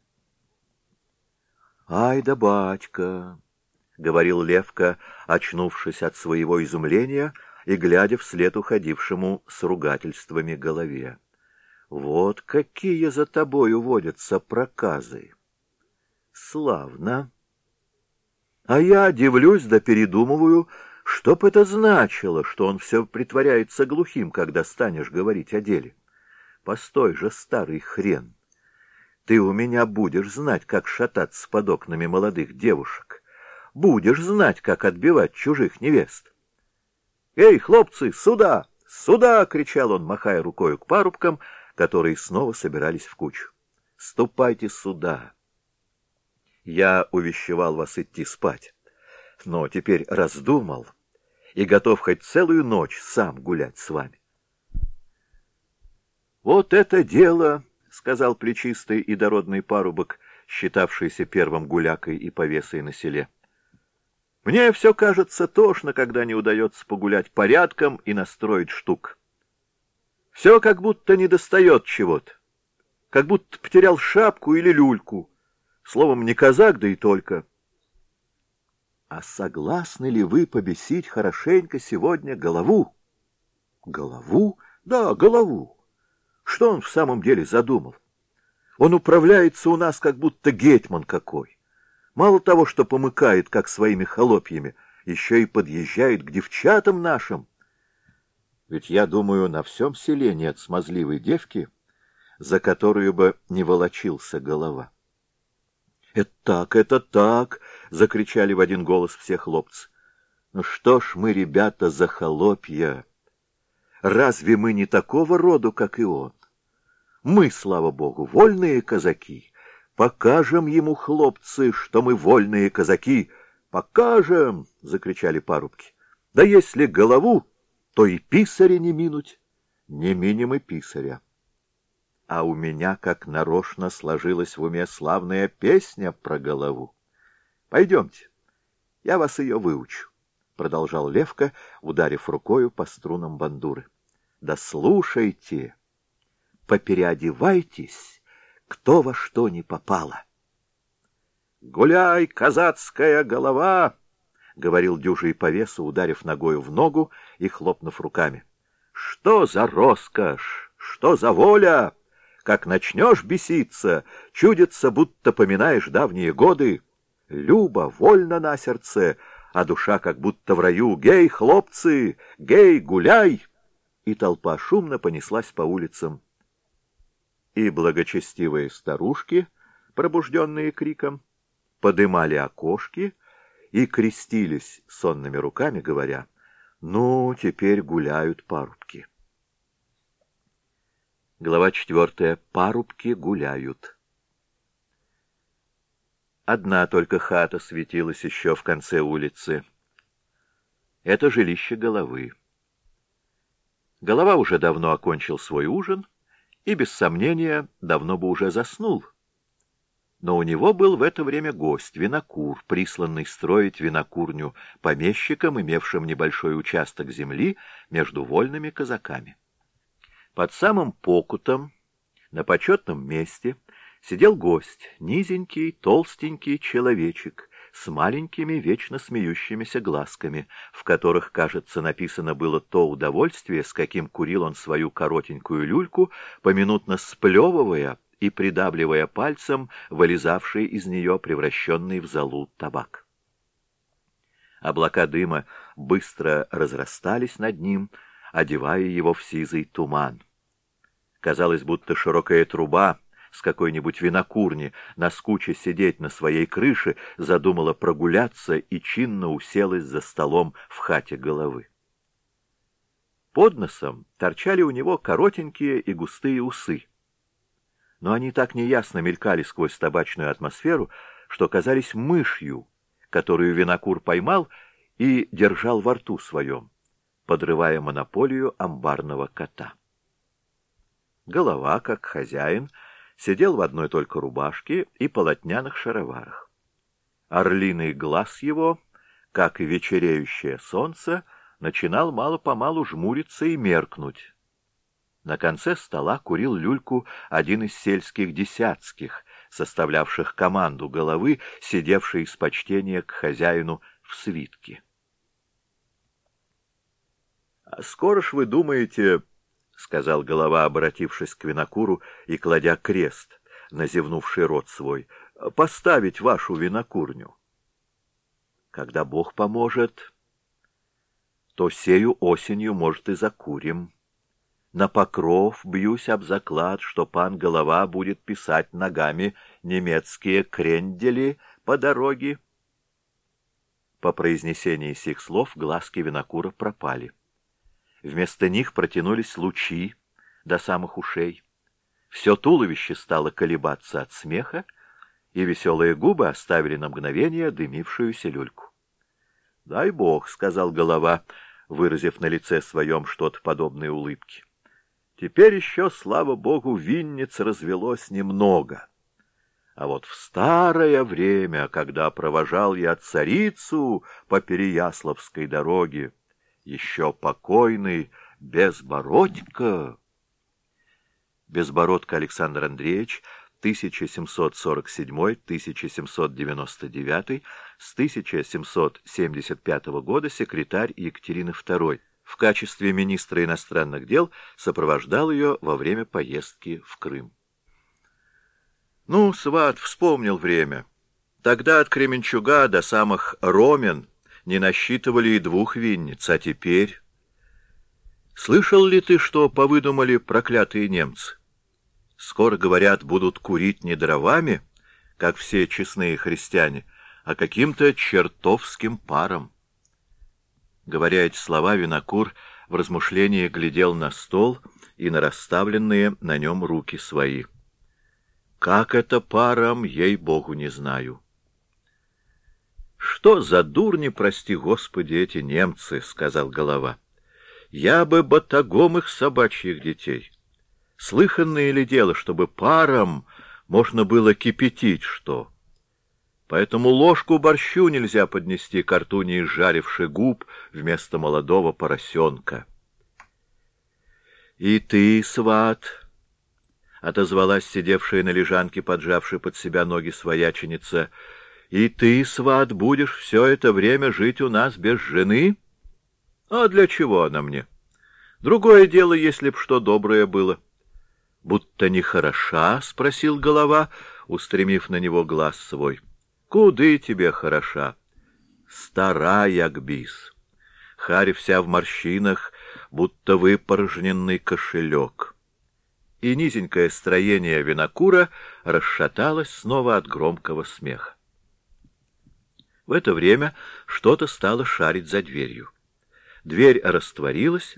Ай да батька! — говорил Левка, очнувшись от своего изумления и глядя вслед уходившему с ругательствами голове. Вот какие за тобою водятся проказы. Славно. А я дивлюсь да передумываю, Что б это значило, что он все притворяется глухим, когда станешь говорить о деле? Постой же, старый хрен! Ты у меня будешь знать, как шататься под окнами молодых девушек. Будешь знать, как отбивать чужих невест. «Эй, хлопцы, сюда! Сюда!» — кричал он, махая рукой к парубкам, которые снова собирались в кучу. «Ступайте сюда!» Я увещевал вас идти спать, но теперь раздумал и готов хоть целую ночь сам гулять с вами. «Вот это дело!» сказал плечистый и дородный парубок, считавшийся первым гулякой и повесой на селе. Мне все кажется тошно, когда не удается погулять порядком и настроить штук. Все как будто недостает чего-то, как будто потерял шапку или люльку. Словом, не казак, да и только. А согласны ли вы побесить хорошенько сегодня голову? Голову? Да, голову. Что он в самом деле задумал? Он управляется у нас, как будто гетьман какой. Мало того, что помыкает, как своими холопьями, еще и подъезжает к девчатам нашим. Ведь я думаю, на всем селе нет смазливой девки, за которую бы не волочился голова. — Это так, это так! — закричали в один голос все хлопцы. — Ну что ж мы, ребята, за холопья! Разве мы не такого роду, как и он? Мы, слава богу, вольные казаки. Покажем ему, хлопцы, что мы вольные казаки. Покажем, — закричали парубки. Да если голову, то и писаря не минуть. Не минем и писаря. А у меня, как нарочно, сложилась в уме славная песня про голову. Пойдемте, я вас ее выучу, — продолжал Левка, ударив рукою по струнам бандуры. Да слушайте! попереодевайтесь, кто во что не попало. «Гуляй, казацкая голова!» — говорил дюжий по весу, ударив ногою в ногу и хлопнув руками. «Что за роскошь! Что за воля! Как начнешь беситься, чудится, будто поминаешь давние годы. Люба, вольно на сердце, а душа как будто в раю. Гей, хлопцы! Гей, гуляй!» И толпа шумно понеслась по улицам и благочестивые старушки, пробужденные криком, подымали окошки и крестились сонными руками, говоря, «Ну, теперь гуляют парубки». Глава четвертая. Парубки гуляют. Одна только хата светилась еще в конце улицы. Это жилище головы. Голова уже давно окончил свой ужин — и, без сомнения, давно бы уже заснул. Но у него был в это время гость, винокур, присланный строить винокурню помещикам, имевшим небольшой участок земли между вольными казаками. Под самым покутом, на почетном месте, сидел гость, низенький, толстенький человечек, с маленькими, вечно смеющимися глазками, в которых, кажется, написано было то удовольствие, с каким курил он свою коротенькую люльку, поминутно сплевывая и придавливая пальцем вылезавший из нее превращенный в золу табак. Облака дыма быстро разрастались над ним, одевая его в сизый туман. Казалось, будто широкая труба с какой-нибудь винокурни, наскуча сидеть на своей крыше, задумала прогуляться и чинно уселась за столом в хате головы. Под носом торчали у него коротенькие и густые усы. Но они так неясно мелькали сквозь табачную атмосферу, что казались мышью, которую винокур поймал и держал во рту своем, подрывая монополию амбарного кота. Голова, как хозяин, — сидел в одной только рубашке и полотняных шароварах. Орлиный глаз его, как и вечереющее солнце, начинал мало-помалу жмуриться и меркнуть. На конце стола курил люльку один из сельских десятских, составлявших команду головы, сидевшей из почтения к хозяину в свитке. — Скоро ж вы думаете, — сказал голова, обратившись к винокуру и кладя крест на зевнувший рот свой, — поставить вашу винокурню. Когда Бог поможет, то сею осенью, может, и закурим. На покров бьюсь об заклад, что пан голова будет писать ногами немецкие крендели по дороге. По произнесении сих слов глазки винокура пропали. Вместо них протянулись лучи до самых ушей. Все туловище стало колебаться от смеха, и веселые губы оставили на мгновение дымившуюся люльку. — Дай бог, — сказал голова, выразив на лице своем что-то подобное улыбке. — Теперь еще, слава богу, винниц развелось немного. А вот в старое время, когда провожал я царицу по Переяславской дороге, еще покойный Безбородько... Безбородко Александр Андреевич, 1747-1799, с 1775 года секретарь Екатерины II, в качестве министра иностранных дел сопровождал ее во время поездки в Крым. Ну, сват вспомнил время. Тогда от Кременчуга до самых Ромен не насчитывали и двух винниц, а теперь... Слышал ли ты, что повыдумали проклятые немцы? Скоро, говорят, будут курить не дровами, как все честные христиане, а каким-то чертовским паром. Говоря эти слова, Винокур в размышлении глядел на стол и на расставленные на нем руки свои. Как это паром, ей-богу, не знаю. «Что за дурни, прости господи, эти немцы!» — сказал голова. «Я бы батагом их собачьих детей». Слыханное ли дело, чтобы паром можно было кипятить что? Поэтому ложку борщу нельзя поднести к рту не изжаривши губ вместо молодого поросенка. — И ты, сват, — отозвалась сидевшая на лежанке, поджавшая под себя ноги свояченица, — и ты, сват, будешь все это время жить у нас без жены? А для чего она мне? Другое дело, если б что доброе было. — будто нехороша? — спросил голова, устремив на него глаз свой. — Куды тебе хороша? — Старая гбис. Харь вся в морщинах, будто выпорожненный кошелек. И низенькое строение винокура расшаталось снова от громкого смеха. В это время что-то стало шарить за дверью. Дверь растворилась,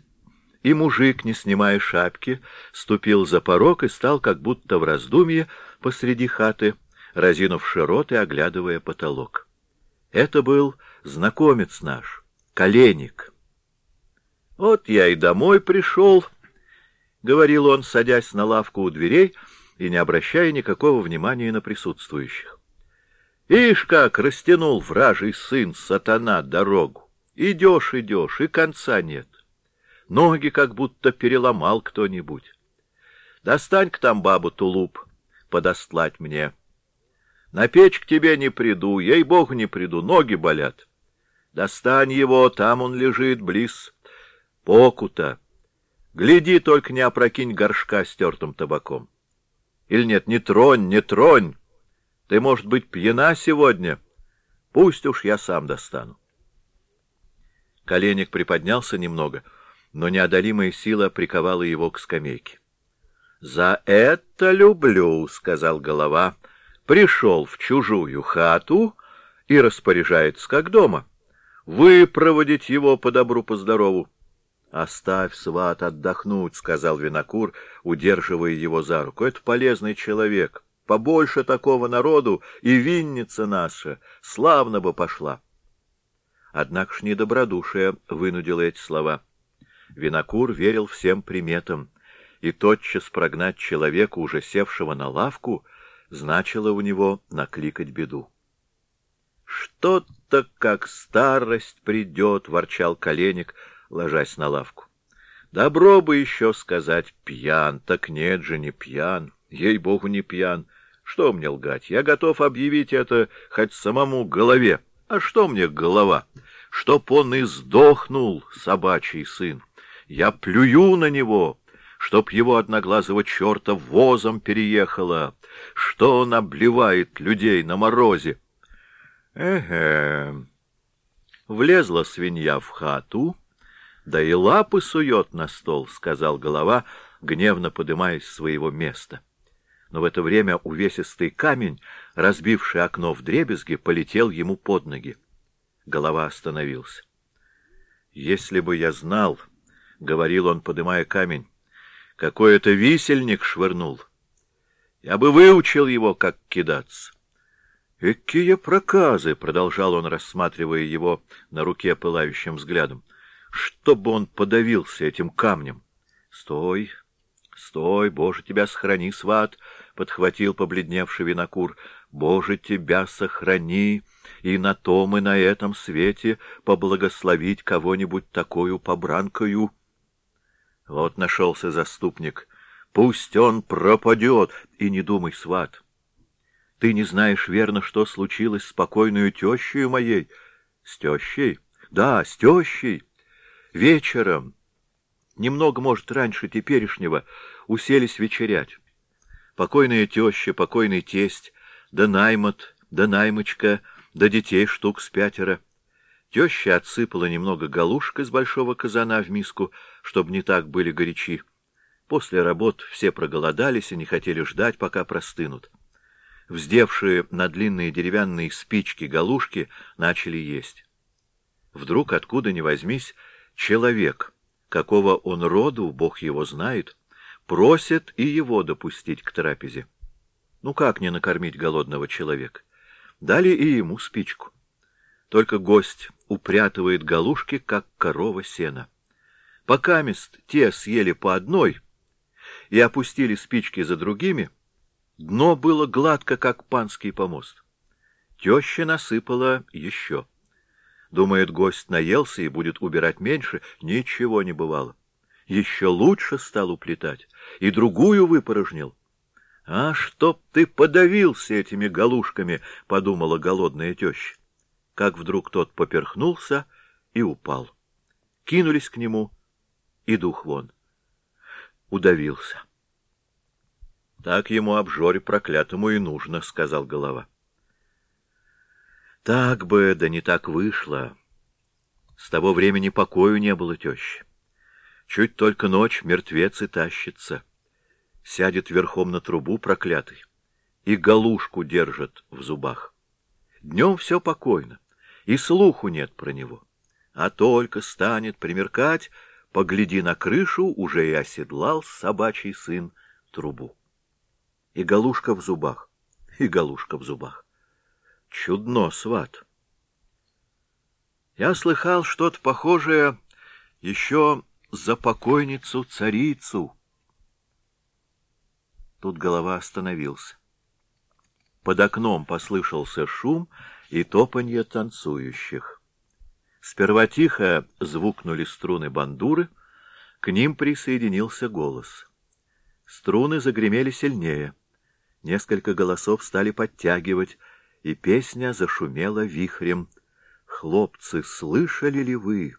и мужик, не снимая шапки, ступил за порог и стал как будто в раздумье посреди хаты, разинувши рот и оглядывая потолок. Это был знакомец наш, коленник. «Вот я и домой пришел», — говорил он, садясь на лавку у дверей и не обращая никакого внимания на присутствующих. «Ишь как растянул вражий сын сатана дорогу! Идешь, идешь, и конца нет. Ноги как будто переломал кто-нибудь. Достань-ка там бабу тулуп, подостлать мне. На печь к тебе не приду, ей-богу не приду, ноги болят. Достань его, там он лежит, близ покута. Гляди, только не опрокинь горшка с тертым табаком. Или нет, не тронь, не тронь. Ты, может быть, пьяна сегодня? Пусть уж я сам достану. Коленник приподнялся немного — но неодолимая сила приковала его к скамейке. — За это люблю, — сказал голова, — пришел в чужую хату и распоряжается как дома. Выпроводить его по добру, по здорову. — Оставь, сват, отдохнуть, — сказал винокур, удерживая его за руку. — Это полезный человек. Побольше такого народу, и винница наша славно бы пошла. Однако ж недобродушие вынудило эти слова — Винокур верил всем приметам, и тотчас прогнать человека, уже севшего на лавку, значило у него накликать беду. «Что-то как старость придет», — ворчал коленник, ложась на лавку. «Добро бы еще сказать пьян, так нет же, не пьян, ей-богу, не пьян. Что мне лгать? Я готов объявить это хоть самому голове. А что мне голова? Чтоб он и сдохнул, собачий сын. Я плюю на него, чтоб его одноглазого черта возом переехало, что он обливает людей на морозе. Эге. Влезла свинья в хату, Да и лапы сует на стол, — сказал голова, гневно подымаясь с своего места. Но в это время увесистый камень, разбивший окно в дребезги, полетел ему под ноги. Голова остановился. «Если бы я знал, — говорил он, подымая камень, — какой это висельник швырнул, я бы выучил его, как кидаться». «Какие проказы!» — продолжал он, рассматривая его на руке пылающим взглядом. «Чтобы он подавился этим камнем!» «Стой! Стой! Боже, тебя сохрани, сват!» — подхватил побледневший винокур. «Боже, тебя сохрани! И на том, и на этом свете поблагословить кого-нибудь такую побранкою!» Вот нашелся заступник. «Пусть он пропадет!» И не думай, сват! Ты не знаешь верно, что случилось с покойную тещей моей. С тещей? Да, с тещей. Вечером, немного, может, раньше теперешнего, уселись вечерять. Покойная теща, покойный тесть, да наймот, да наймочка, да детей штук с пятеро. Теща отсыпала немного галушек из большого казана в миску, чтобы не так были горячи. После работ все проголодались и не хотели ждать, пока простынут вздевшие на длинные деревянные спички галушки, начали есть. Вдруг, откуда ни возьмись, человек, какого он роду, Бог его знает, просит и его допустить к трапезе. Ну как не накормить голодного человека? Дали и ему спичку. Только гость упрятывает галушки, как корова сена. Пока мест те съели по одной и опустили спички за другими — Дно было гладко, как панский помост. Теща насыпала еще. Думает, гость наелся и будет убирать меньше. Ничего не бывало. Еще лучше стал уплетать. И другую выпорожнил. «А чтоб ты подавился этими галушками!» — подумала голодная теща. Как вдруг тот поперхнулся и упал. Кинулись к нему, и дух вон. Удавился. — Так ему обжоре проклятому и нужно, — сказал голова. — Так бы, да не так вышло. С того времени покою не было тещи. Чуть только ночь мертвец и тащится. Сядет верхом на трубу проклятый и галушку держит в зубах. Днем все покойно, и слуху нет про него. А только станет примеркать, погляди на крышу, уже и оседлал собачий сын трубу. И галушка в зубах, и галушка в зубах. Чудно, сват. Я слыхал что-то похожее еще за покойницу-царицу. Тут голова остановился. Под окном послышался шум и топанье танцующих. Сперва тихо звукнули струны бандуры, к ним присоединился голос. Струны загремели сильнее. Несколько голосов стали подтягивать, и песня зашумела вихрем. «Хлопцы, слышали ли вы?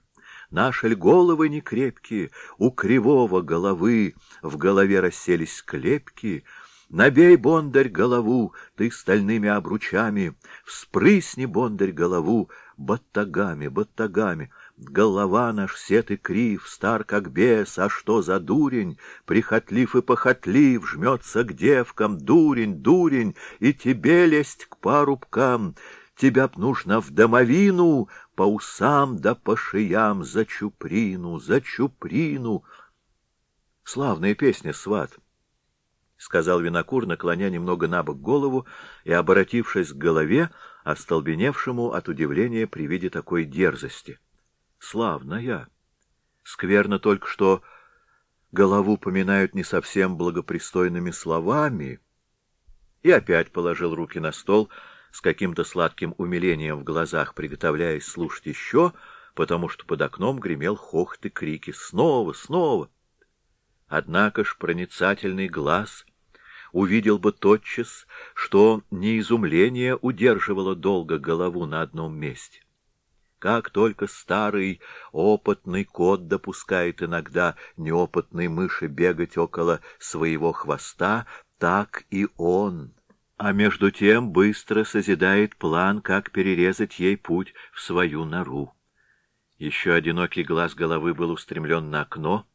Наши ль головы не крепкие, у кривого головы в голове расселись клепки. Набей, бондарь, голову ты стальными обручами, вспрысни, бондарь, голову батагами, батагами». Голова наш сет и крив, стар как бес, а что за дурень? Прихотлив и похотлив, жмется к девкам, дурень, дурень, и тебе лезть к парубкам. Тебя б нужно в домовину, по усам да по шиям, за чуприну, за чуприну. Славная песня, сват, — сказал винокур, наклоня немного на бок голову и, обратившись к голове, остолбеневшему от удивления при виде такой дерзости. — славная. Скверно только, что голову поминают не совсем благопристойными словами. И опять положил руки на стол с каким-то сладким умилением в глазах, приготовляясь слушать еще, потому что под окном гремел хохот и крики «Снова! Снова!». Однако ж проницательный глаз увидел бы тотчас, что не изумление удерживало долго голову на одном месте. Как только старый опытный кот допускает иногда неопытной мыши бегать около своего хвоста, так и он. А между тем быстро созидает план, как перерезать ей путь в свою нору. Еще одинокий глаз головы был устремлен на окно,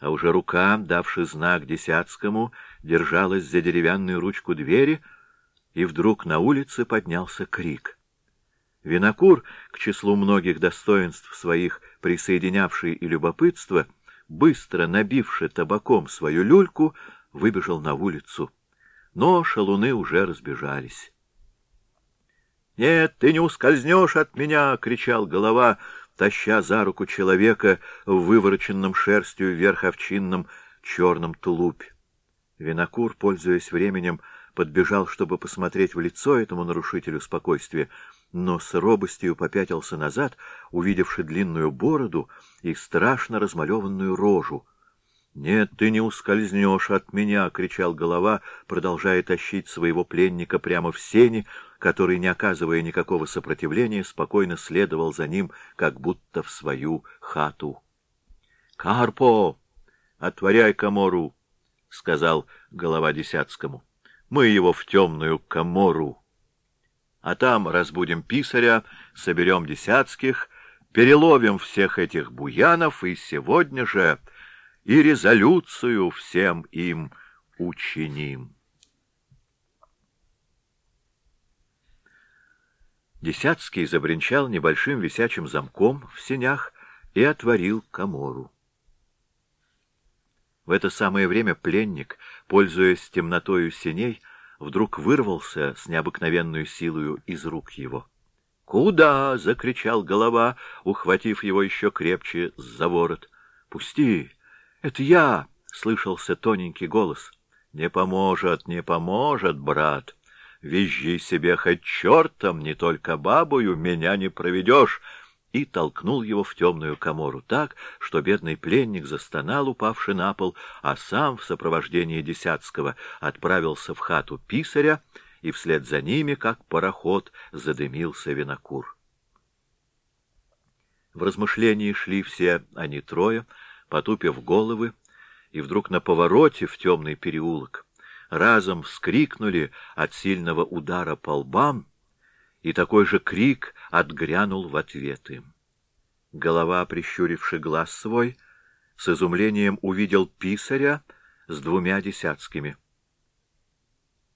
а уже рука, давший знак Десятскому, держалась за деревянную ручку двери, и вдруг на улице поднялся крик. Винокур, к числу многих достоинств своих присоединявший и любопытство, быстро набивший табаком свою люльку, выбежал на улицу. Но шалуны уже разбежались. «Нет, ты не ускользнешь от меня!» — кричал голова, таща за руку человека в вывороченном шерстью вверх овчинном черном тулупе. Винокур, пользуясь временем, подбежал, чтобы посмотреть в лицо этому нарушителю спокойствия, но с робостью попятился назад, увидевши длинную бороду и страшно размалеванную рожу. «Нет, ты не ускользнешь от меня!» — кричал голова, продолжая тащить своего пленника прямо в сени, который, не оказывая никакого сопротивления, спокойно следовал за ним, как будто в свою хату. «Карпо! Отворяй комору!» — сказал голова Десятскому. «Мы его в темную комору!» А там разбудим писаря, соберем Десятских, переловим всех этих буянов и сегодня же и резолюцию всем им учиним. Десятский забринчал небольшим висячим замком в сенях и отворил комору. В это самое время пленник, пользуясь темнотою сеней, вдруг вырвался с необыкновенной силою из рук его. «Куда?» — закричал голова, ухватив его еще крепче за ворот. «Пусти! Это я!» — слышался тоненький голос. «Не поможет, не поможет, брат!» Визжи себе хоть чертом, не только бабою, меня не проведешь!» И толкнул его в темную комору так, что бедный пленник застонал, упавший на пол, а сам в сопровождении Десятского отправился в хату писаря, и вслед за ними, как пароход, задымился винокур. В размышлении шли все они трое, потупив головы, и вдруг на повороте в темный переулок разом вскрикнули от сильного удара по лбам, и такой же крик отгрянул в ответ им. Голова, прищуривший глаз свой, с изумлением увидел писаря с двумя десятскими.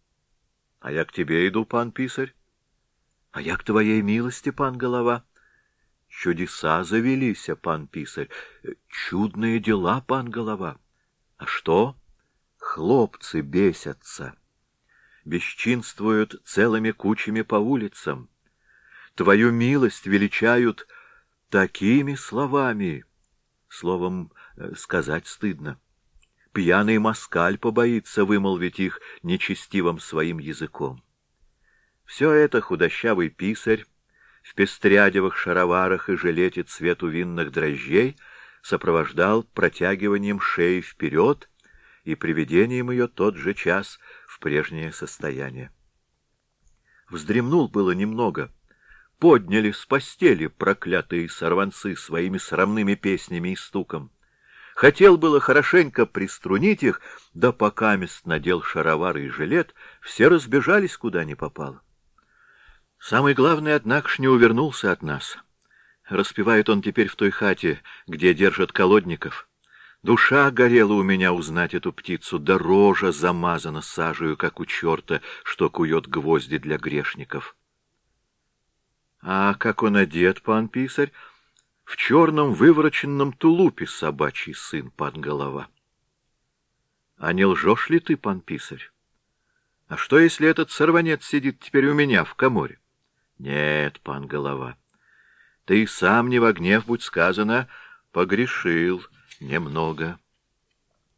— А я к тебе иду, пан писарь. — А я к твоей милости, пан голова. — Чудеса завелись, пан писарь. Чудные дела, пан голова. — А что? — Хлопцы бесятся, бесчинствуют целыми кучами по улицам. Твою милость величают такими словами. Словом, э, сказать стыдно. Пьяный москаль побоится вымолвить их нечестивым своим языком. Все это худощавый писарь в пестрядевых шароварах и жилете цвету винных дрожжей сопровождал протягиванием шеи вперед и приведением ее тот же час в прежнее состояние. Вздремнул было немного. Подняли с постели проклятые сорванцы своими срамными песнями и стуком. Хотел было хорошенько приструнить их, да пока мест надел шаровары и жилет, все разбежались, куда ни попало. Самый главный, однако ж, не увернулся от нас. Распевает он теперь в той хате, где держат колодников — Душа горела у меня узнать эту птицу, да рожа замазана сажею, как у черта, что кует гвозди для грешников. А как он одет, пан писарь? В черном вывороченном тулупе собачий сын, пан голова. А не лжешь ли ты, пан писарь? А что, если этот сорванец сидит теперь у меня в коморе? Нет, пан голова, ты сам не во гнев, будь сказано, погрешил, — Немного.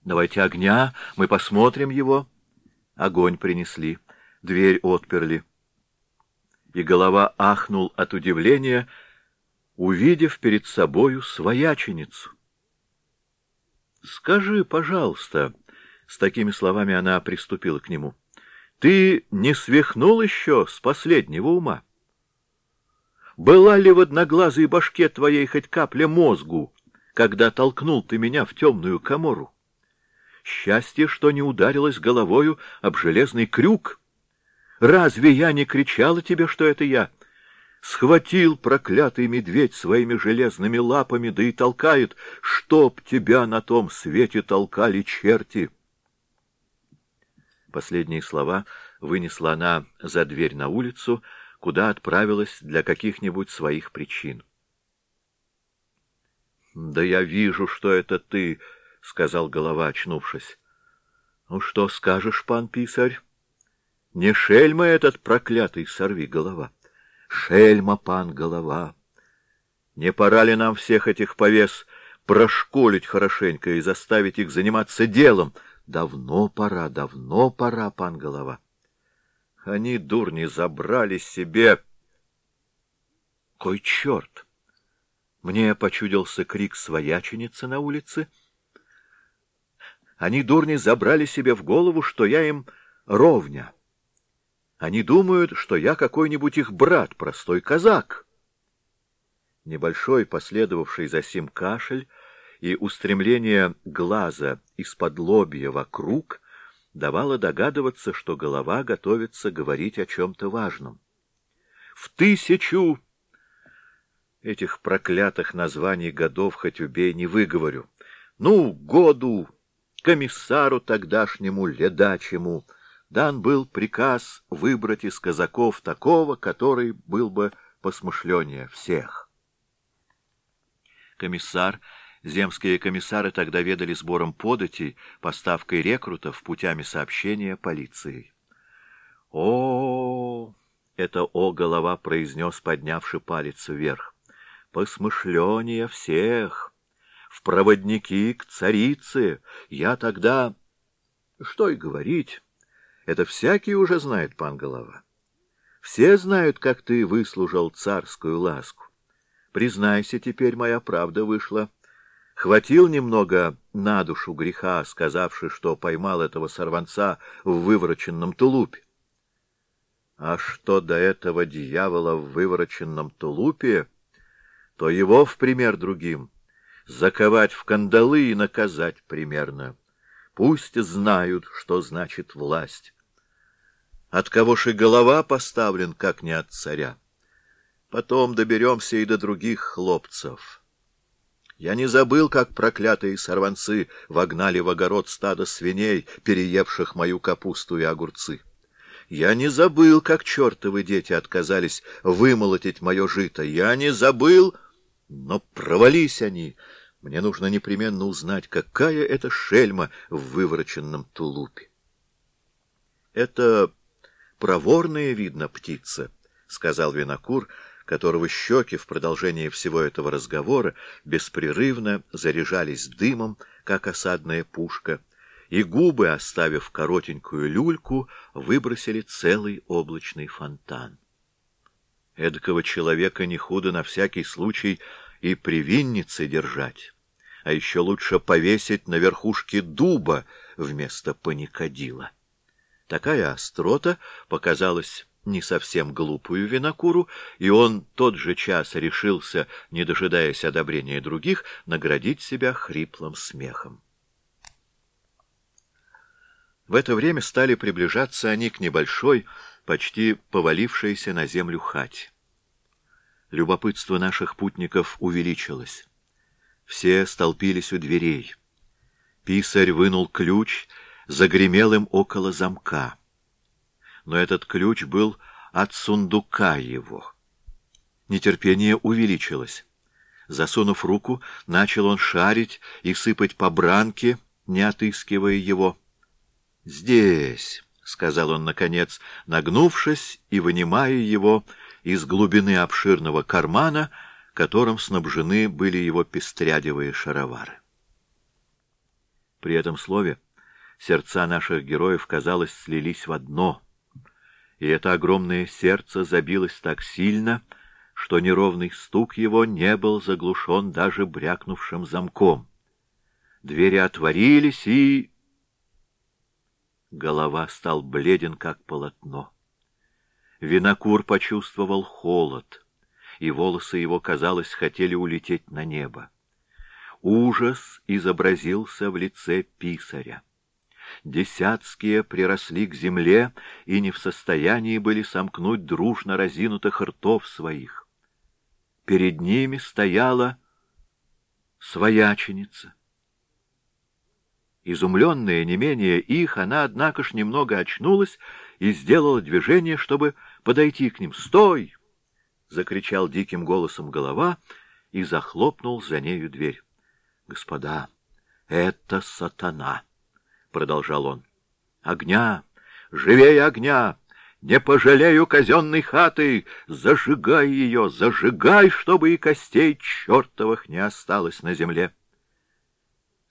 Давайте огня, мы посмотрим его. Огонь принесли, дверь отперли. И голова ахнул от удивления, увидев перед собою свояченицу. «Скажи, пожалуйста», — с такими словами она приступила к нему, — «ты не свихнул еще с последнего ума? Была ли в одноглазой башке твоей хоть капля мозгу?» Когда толкнул ты меня в темную комору. Счастье, что не ударилась головою об железный крюк. Разве я не кричала тебе, что это я? Схватил проклятый медведь своими железными лапами, да и толкает, чтоб тебя на том свете толкали черти. Последние слова вынесла она за дверь на улицу, куда отправилась для каких-нибудь своих причин. — Да я вижу, что это ты, — сказал голова, очнувшись. — Ну что скажешь, пан писарь? Не шельма этот проклятый, сорви голова. Шельма, пан голова. Не пора ли нам всех этих повес прошколить хорошенько и заставить их заниматься делом? Давно пора, давно пора, пан голова. Они, дурни, забрали себе... Кой черт! Мне почудился крик свояченицы на улице. Они, дурни, забрали себе в голову, что я им ровня. Они думают, что я какой-нибудь их брат, простой казак. Небольшой, последовавший за сим кашель и устремление глаза из-под лобья вокруг давало догадываться, что голова готовится говорить о чем-то важном. В тысячу этих проклятых названий годов хоть убей не выговорю. Ну, году, комиссару тогдашнему, ледачему — дан был приказ выбрать из казаков такого, который был бы посмышленнее всех. Комиссар, земские комиссары тогда ведали сбором податей, поставкой рекрутов, путями сообщения полицией. О, это о голова произнес, поднявший палец вверх. Посмышленнее всех, в проводники к царице. Я тогда... Что и говорить... Это всякий уже знает, пан Голова. Все знают, как ты выслужил царскую ласку. Признайся, теперь моя правда вышла. Хватил немного на душу греха, сказавши, что поймал этого сорванца в вывороченном тулупе. А что до этого дьявола в вывороченном тулупе, то его, в пример другим, заковать в кандалы и наказать примерно. Пусть знают, что значит власть. От кого и голова поставлен, как не от царя. Потом доберемся и до других хлопцев. Я не забыл, как проклятые сорванцы вогнали в огород стадо свиней, переевших мою капусту и огурцы. Я не забыл, как чертовы дети отказались вымолотить мое жито. Я не забыл, но провались они — мне нужно непременно узнать, какая это шельма в вывороченном тулупе. — Это проворная, видно, птица, — сказал винокур, которого щеки в продолжении всего этого разговора беспрерывно заряжались дымом, как осадная пушка, и губы, оставив коротенькую люльку, выбросили целый облачный фонтан. Эдакого человека не худо на всякий случай и при виннице держать а еще лучше повесить на верхушке дуба вместо паникодила. Такая острота показалась не совсем глупую винокуру, и он тот же час решился, не дожидаясь одобрения других, наградить себя хриплым смехом. В это время стали приближаться они к небольшой, почти повалившейся на землю хате. Любопытство наших путников увеличилось. Все столпились у дверей. Писарь вынул ключ, загремел им около замка. Но этот ключ был от сундука его. Нетерпение увеличилось. Засунув руку, начал он шарить и сыпать по бранке, не отыскивая его. «Здесь», — сказал он наконец, нагнувшись и вынимая его из глубины обширного кармана, — которым снабжены были его пестрядевые шаровары. При этом слове сердца наших героев, казалось, слились в одно, и это огромное сердце забилось так сильно, что неровный стук его не был заглушен даже брякнувшим замком. Двери отворились, и... Голова стал бледен, как полотно. Винокур почувствовал холод — и волосы его, казалось, хотели улететь на небо. Ужас изобразился в лице писаря. Десятские приросли к земле и не в состоянии были сомкнуть дружно разинутых ртов своих. Перед ними стояла свояченица. Изумленная не менее их, она, однако ж, немного очнулась и сделала движение, чтобы подойти к ним. «Стой!» — закричал диким голосом голова и захлопнул за нею дверь. «Господа, это сатана!» — продолжал он. «Огня! Живее огня! Не пожалею казенной хаты! Зажигай ее! Зажигай, чтобы и костей чертовых не осталось на земле!»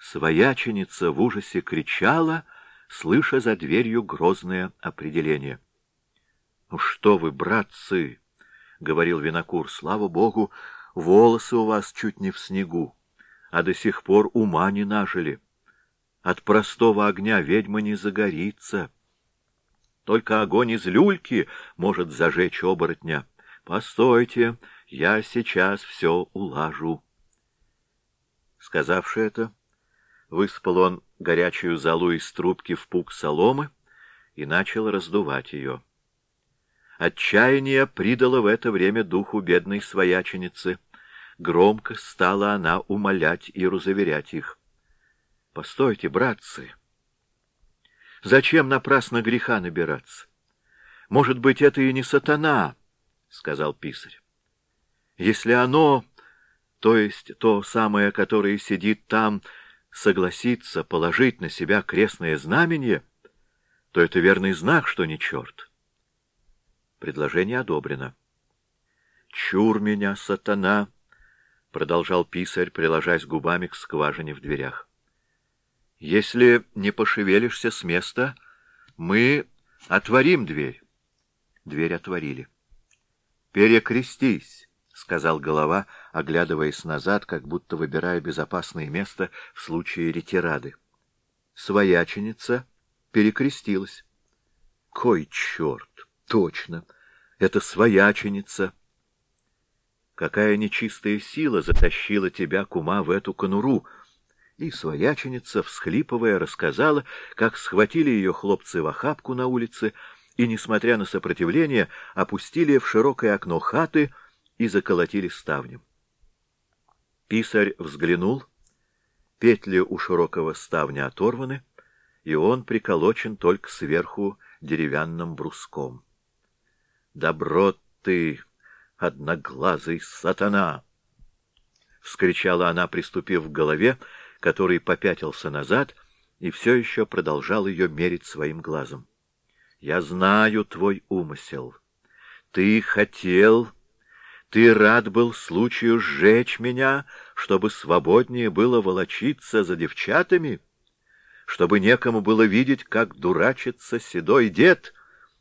Свояченица в ужасе кричала, слыша за дверью грозное определение. — Ну что вы, братцы! — говорил Винокур. — Слава богу, волосы у вас чуть не в снегу, а до сих пор ума не нажили. От простого огня ведьма не загорится. Только огонь из люльки может зажечь оборотня. Постойте, я сейчас все улажу. Сказавши это, Выспал он горячую золу из трубки в пук соломы и начал раздувать ее. Отчаяние придало в это время духу бедной свояченицы. Громко стала она умолять и разуверять их. — Постойте, братцы! Зачем напрасно греха набираться? Может быть, это и не сатана, — сказал писарь. Если оно, то есть то самое, которое сидит там, — согласится положить на себя крестное знамение, то это верный знак, что не черт. Предложение одобрено. «Чур меня, сатана!» — продолжал писарь, приложась губами к скважине в дверях. «Если не пошевелишься с места, мы отворим дверь». Дверь отворили. «Перекрестись!» — сказал голова, оглядываясь назад, как будто выбирая безопасное место в случае ретирады. Свояченица перекрестилась. — Кой черт! Точно! Это свояченица! Какая нечистая сила затащила тебя, кума, в эту конуру! И свояченица, всхлипывая, рассказала, как схватили ее хлопцы в охапку на улице и, несмотря на сопротивление, опустили в широкое окно хаты — и заколотили ставнем. Писарь взглянул, петли у широкого ставня оторваны, и он приколочен только сверху деревянным бруском. «Добро ты, одноглазый сатана!» — вскричала она, приступив к голове, который попятился назад и все еще продолжал ее мерить своим глазом. «Я знаю твой умысел. Ты хотел...» Ты рад был случаю сжечь меня, чтобы свободнее было волочиться за девчатами? Чтобы некому было видеть, как дурачится седой дед?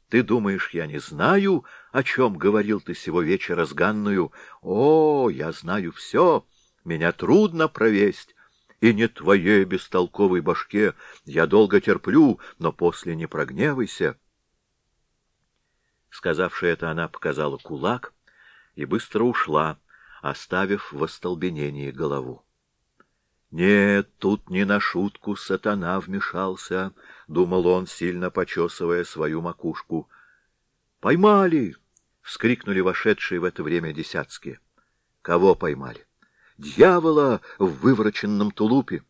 Ты думаешь, я не знаю, о чем говорил ты сего вечера с Ганную? О, я знаю все, меня трудно провесть, и не твоей бестолковой башке я долго терплю, но после не прогневайся. Сказавши это, она показала кулак — и быстро ушла, оставив в остолбенении голову. «Нет, тут не на шутку сатана вмешался», — думал он, сильно почесывая свою макушку. «Поймали!» — вскрикнули вошедшие в это время десятские. «Кого поймали?» «Дьявола в вывороченном тулупе!»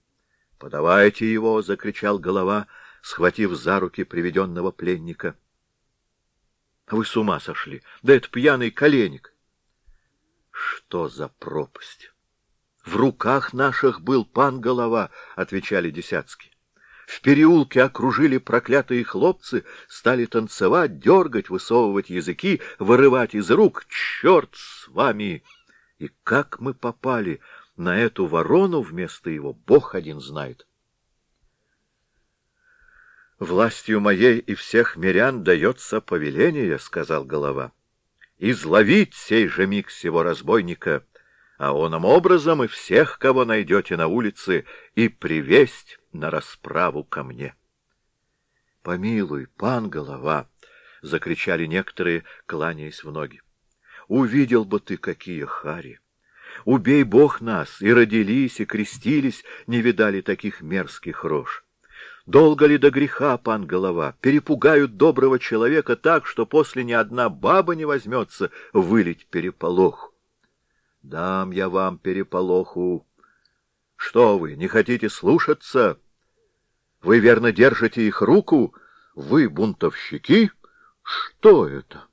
«Подавайте его!» — закричал голова, схватив за руки приведенного пленника. «Вы с ума сошли! Да это пьяный коленник!» Что за пропасть? В руках наших был пан голова, отвечали десятски. В переулке окружили проклятые хлопцы, стали танцевать, дергать, высовывать языки, вырывать из рук. Черт с вами! И как мы попали на эту ворону вместо его, Бог один знает. «Властью моей и всех мирян дается повеление», — сказал голова изловить сей же миг сего разбойника, а оном образом и всех, кого найдете на улице, и привесть на расправу ко мне. — Помилуй, пан голова! — закричали некоторые, кланяясь в ноги. — Увидел бы ты, какие хари! Убей Бог нас, и родились, и крестились, не видали таких мерзких рож. Долго ли до греха, пан голова? Перепугают доброго человека так, что после ни одна баба не возьмется вылить переполох. Дам я вам переполоху. Что вы, не хотите слушаться? Вы верно держите их руку? Вы бунтовщики? Что это?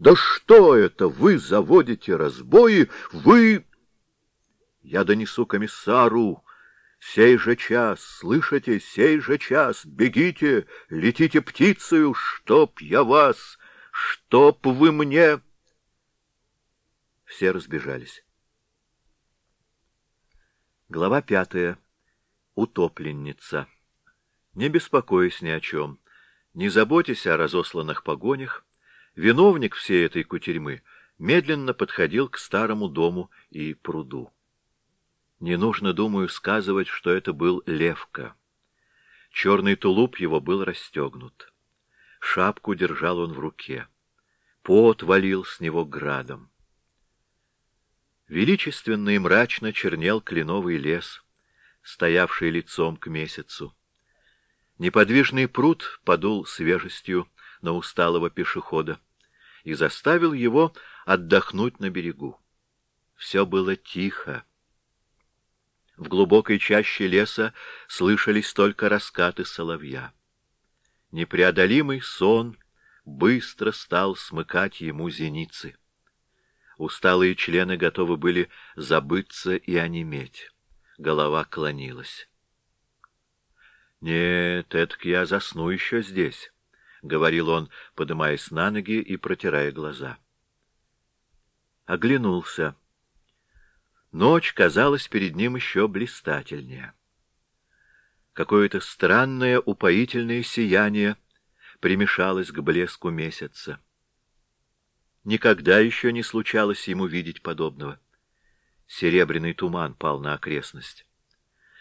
Да что это? Вы заводите разбои? Вы... Я донесу комиссару. Сей же час, слышите, сей же час, бегите, летите птицею, чтоб я вас, чтоб вы мне... Все разбежались. Глава пятая. Утопленница. Не беспокойся ни о чем, не заботясь о разосланных погонях, виновник всей этой кутерьмы медленно подходил к старому дому и пруду. Не нужно, думаю, сказывать, что это был Левка. Черный тулуп его был расстегнут. Шапку держал он в руке. Пот валил с него градом. Величественно и мрачно чернел кленовый лес, стоявший лицом к месяцу. Неподвижный пруд подул свежестью на усталого пешехода и заставил его отдохнуть на берегу. Все было тихо. В глубокой чаще леса слышались только раскаты соловья. Непреодолимый сон быстро стал смыкать ему зеницы. Усталые члены готовы были забыться и онеметь. Голова клонилась. «Нет, это я засну еще здесь», — говорил он, подымаясь на ноги и протирая глаза. Оглянулся. Ночь казалась перед ним еще блистательнее. Какое-то странное упоительное сияние примешалось к блеску месяца. Никогда еще не случалось ему видеть подобного. Серебряный туман пал на окрестность.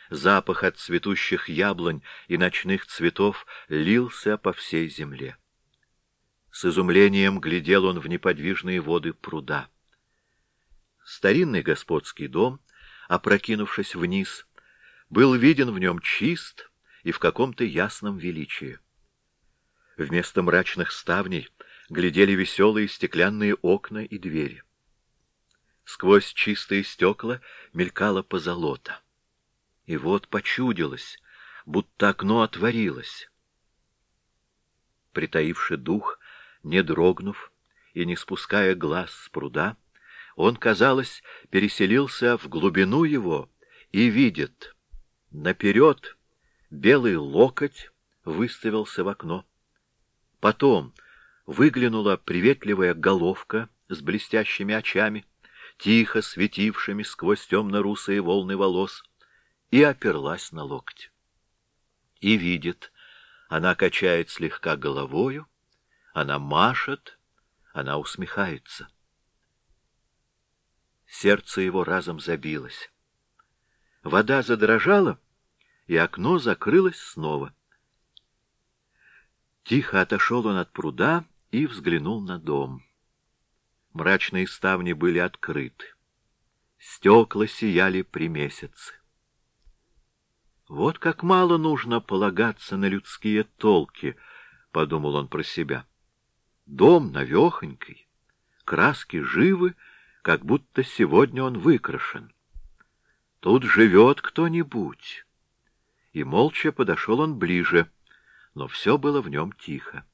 Запах от цветущих яблонь и ночных цветов лился по всей земле. С изумлением глядел он в неподвижные воды пруда. Старинный господский дом, опрокинувшись вниз, был виден в нем чист и в каком-то ясном величии. Вместо мрачных ставней глядели веселые стеклянные окна и двери. Сквозь чистые стекла мелькала позолота. И вот почудилось, будто окно отворилось. Притаивший дух, не дрогнув и не спуская глаз с пруда, он, казалось, переселился в глубину его и видит. Наперед белый локоть выставился в окно. Потом выглянула приветливая головка с блестящими очами, тихо светившими сквозь темно-русые волны волос, и оперлась на локоть. И видит, она качает слегка головою, она машет, она усмехается. Сердце его разом забилось. Вода задрожала, и окно закрылось снова. Тихо отошел он от пруда и взглянул на дом. Мрачные ставни были открыты. Стекла сияли при месяце. «Вот как мало нужно полагаться на людские толки», — подумал он про себя. «Дом навехонький, краски живы, — как будто сегодня он выкрашен. Тут живет кто-нибудь. И молча подошел он ближе, но все было в нем тихо.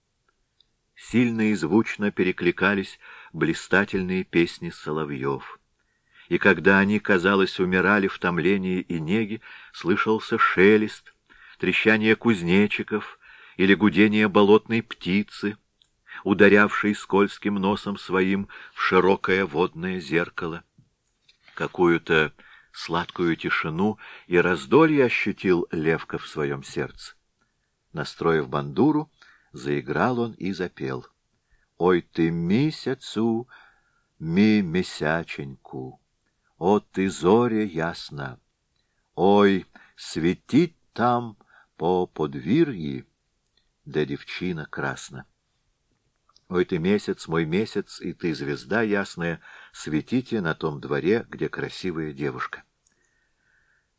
Сильно и звучно перекликались блистательные песни соловьев. И когда они, казалось, умирали в томлении и неге, слышался шелест, трещание кузнечиков или гудение болотной птицы — ударявший скользким носом своим в широкое водное зеркало. Какую-то сладкую тишину и раздолье ощутил Левка в своем сердце. Настроив бандуру, заиграл он и запел. «Ой ты месяцу, ми месяченьку, о ты зоре ясна, ой, светить там по подвір'ї, де дівчина красна». Ой ты месяц, мой месяц, и ты звезда ясная, светите на том дворе, где красивая девушка.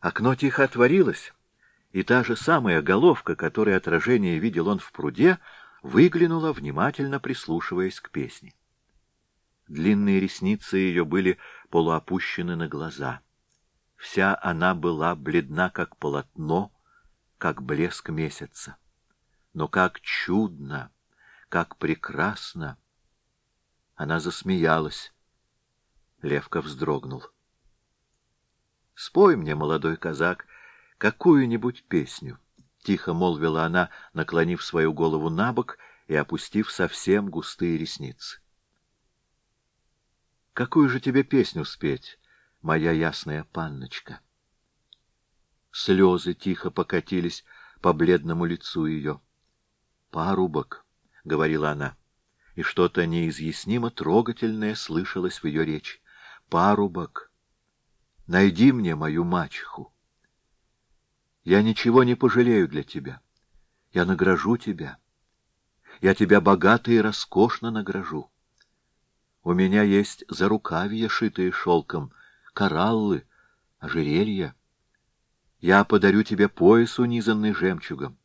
Окно тихо отворилось, и та же самая головка, которой отражение видел он в пруде, выглянула, внимательно прислушиваясь к песне. Длинные ресницы ее были полуопущены на глаза. Вся она была бледна, как полотно, как блеск месяца. Но как чудно, как прекрасно! Она засмеялась. Левка вздрогнул. — Спой мне, молодой казак, какую-нибудь песню, — тихо молвила она, наклонив свою голову на бок и опустив совсем густые ресницы. — Какую же тебе песню спеть, моя ясная панночка? Слезы тихо покатились по бледному лицу ее. — Парубок, — говорила она, и что-то неизъяснимо трогательное слышалось в ее речи. — Парубок, найди мне мою мачеху. Я ничего не пожалею для тебя. Я награжу тебя. Я тебя богато и роскошно награжу. У меня есть зарукавья, шитые шелком, кораллы, ожерелья. Я подарю тебе пояс, унизанный жемчугом.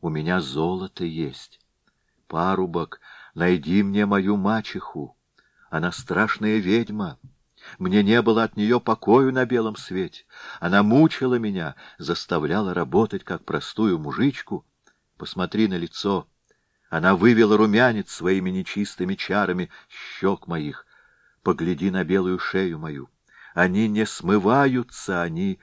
У меня золото есть. Парубок, найди мне мою мачеху. Она страшная ведьма. Мне не было от нее покою на белом свете. Она мучила меня, заставляла работать, как простую мужичку. Посмотри на лицо. Она вывела румянец своими нечистыми чарами щек моих. Погляди на белую шею мою. Они не смываются, они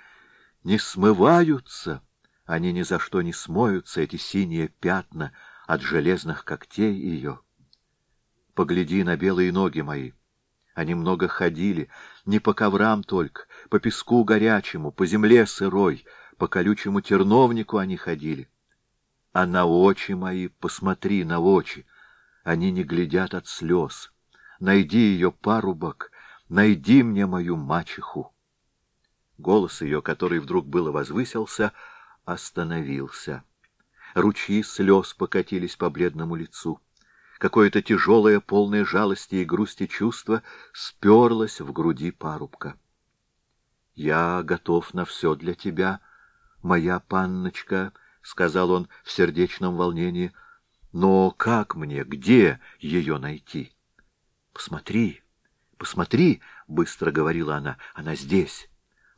не смываются. Они ни за что не смоются, эти синие пятна от железных когтей ее. Погляди на белые ноги мои. Они много ходили, не по коврам только, по песку горячему, по земле сырой, по колючему терновнику они ходили. А на очи мои, посмотри на очи, они не глядят от слез. Найди ее, парубок, найди мне мою мачеху. Голос ее, который вдруг было возвысился, остановился. Ручьи слез покатились по бледному лицу. Какое-то тяжелое, полное жалости и грусти чувство сперлось в груди парубка. — Я готов на все для тебя, моя панночка, — сказал он в сердечном волнении. — Но как мне, где ее найти? — Посмотри, посмотри, — быстро говорила она, — она здесь.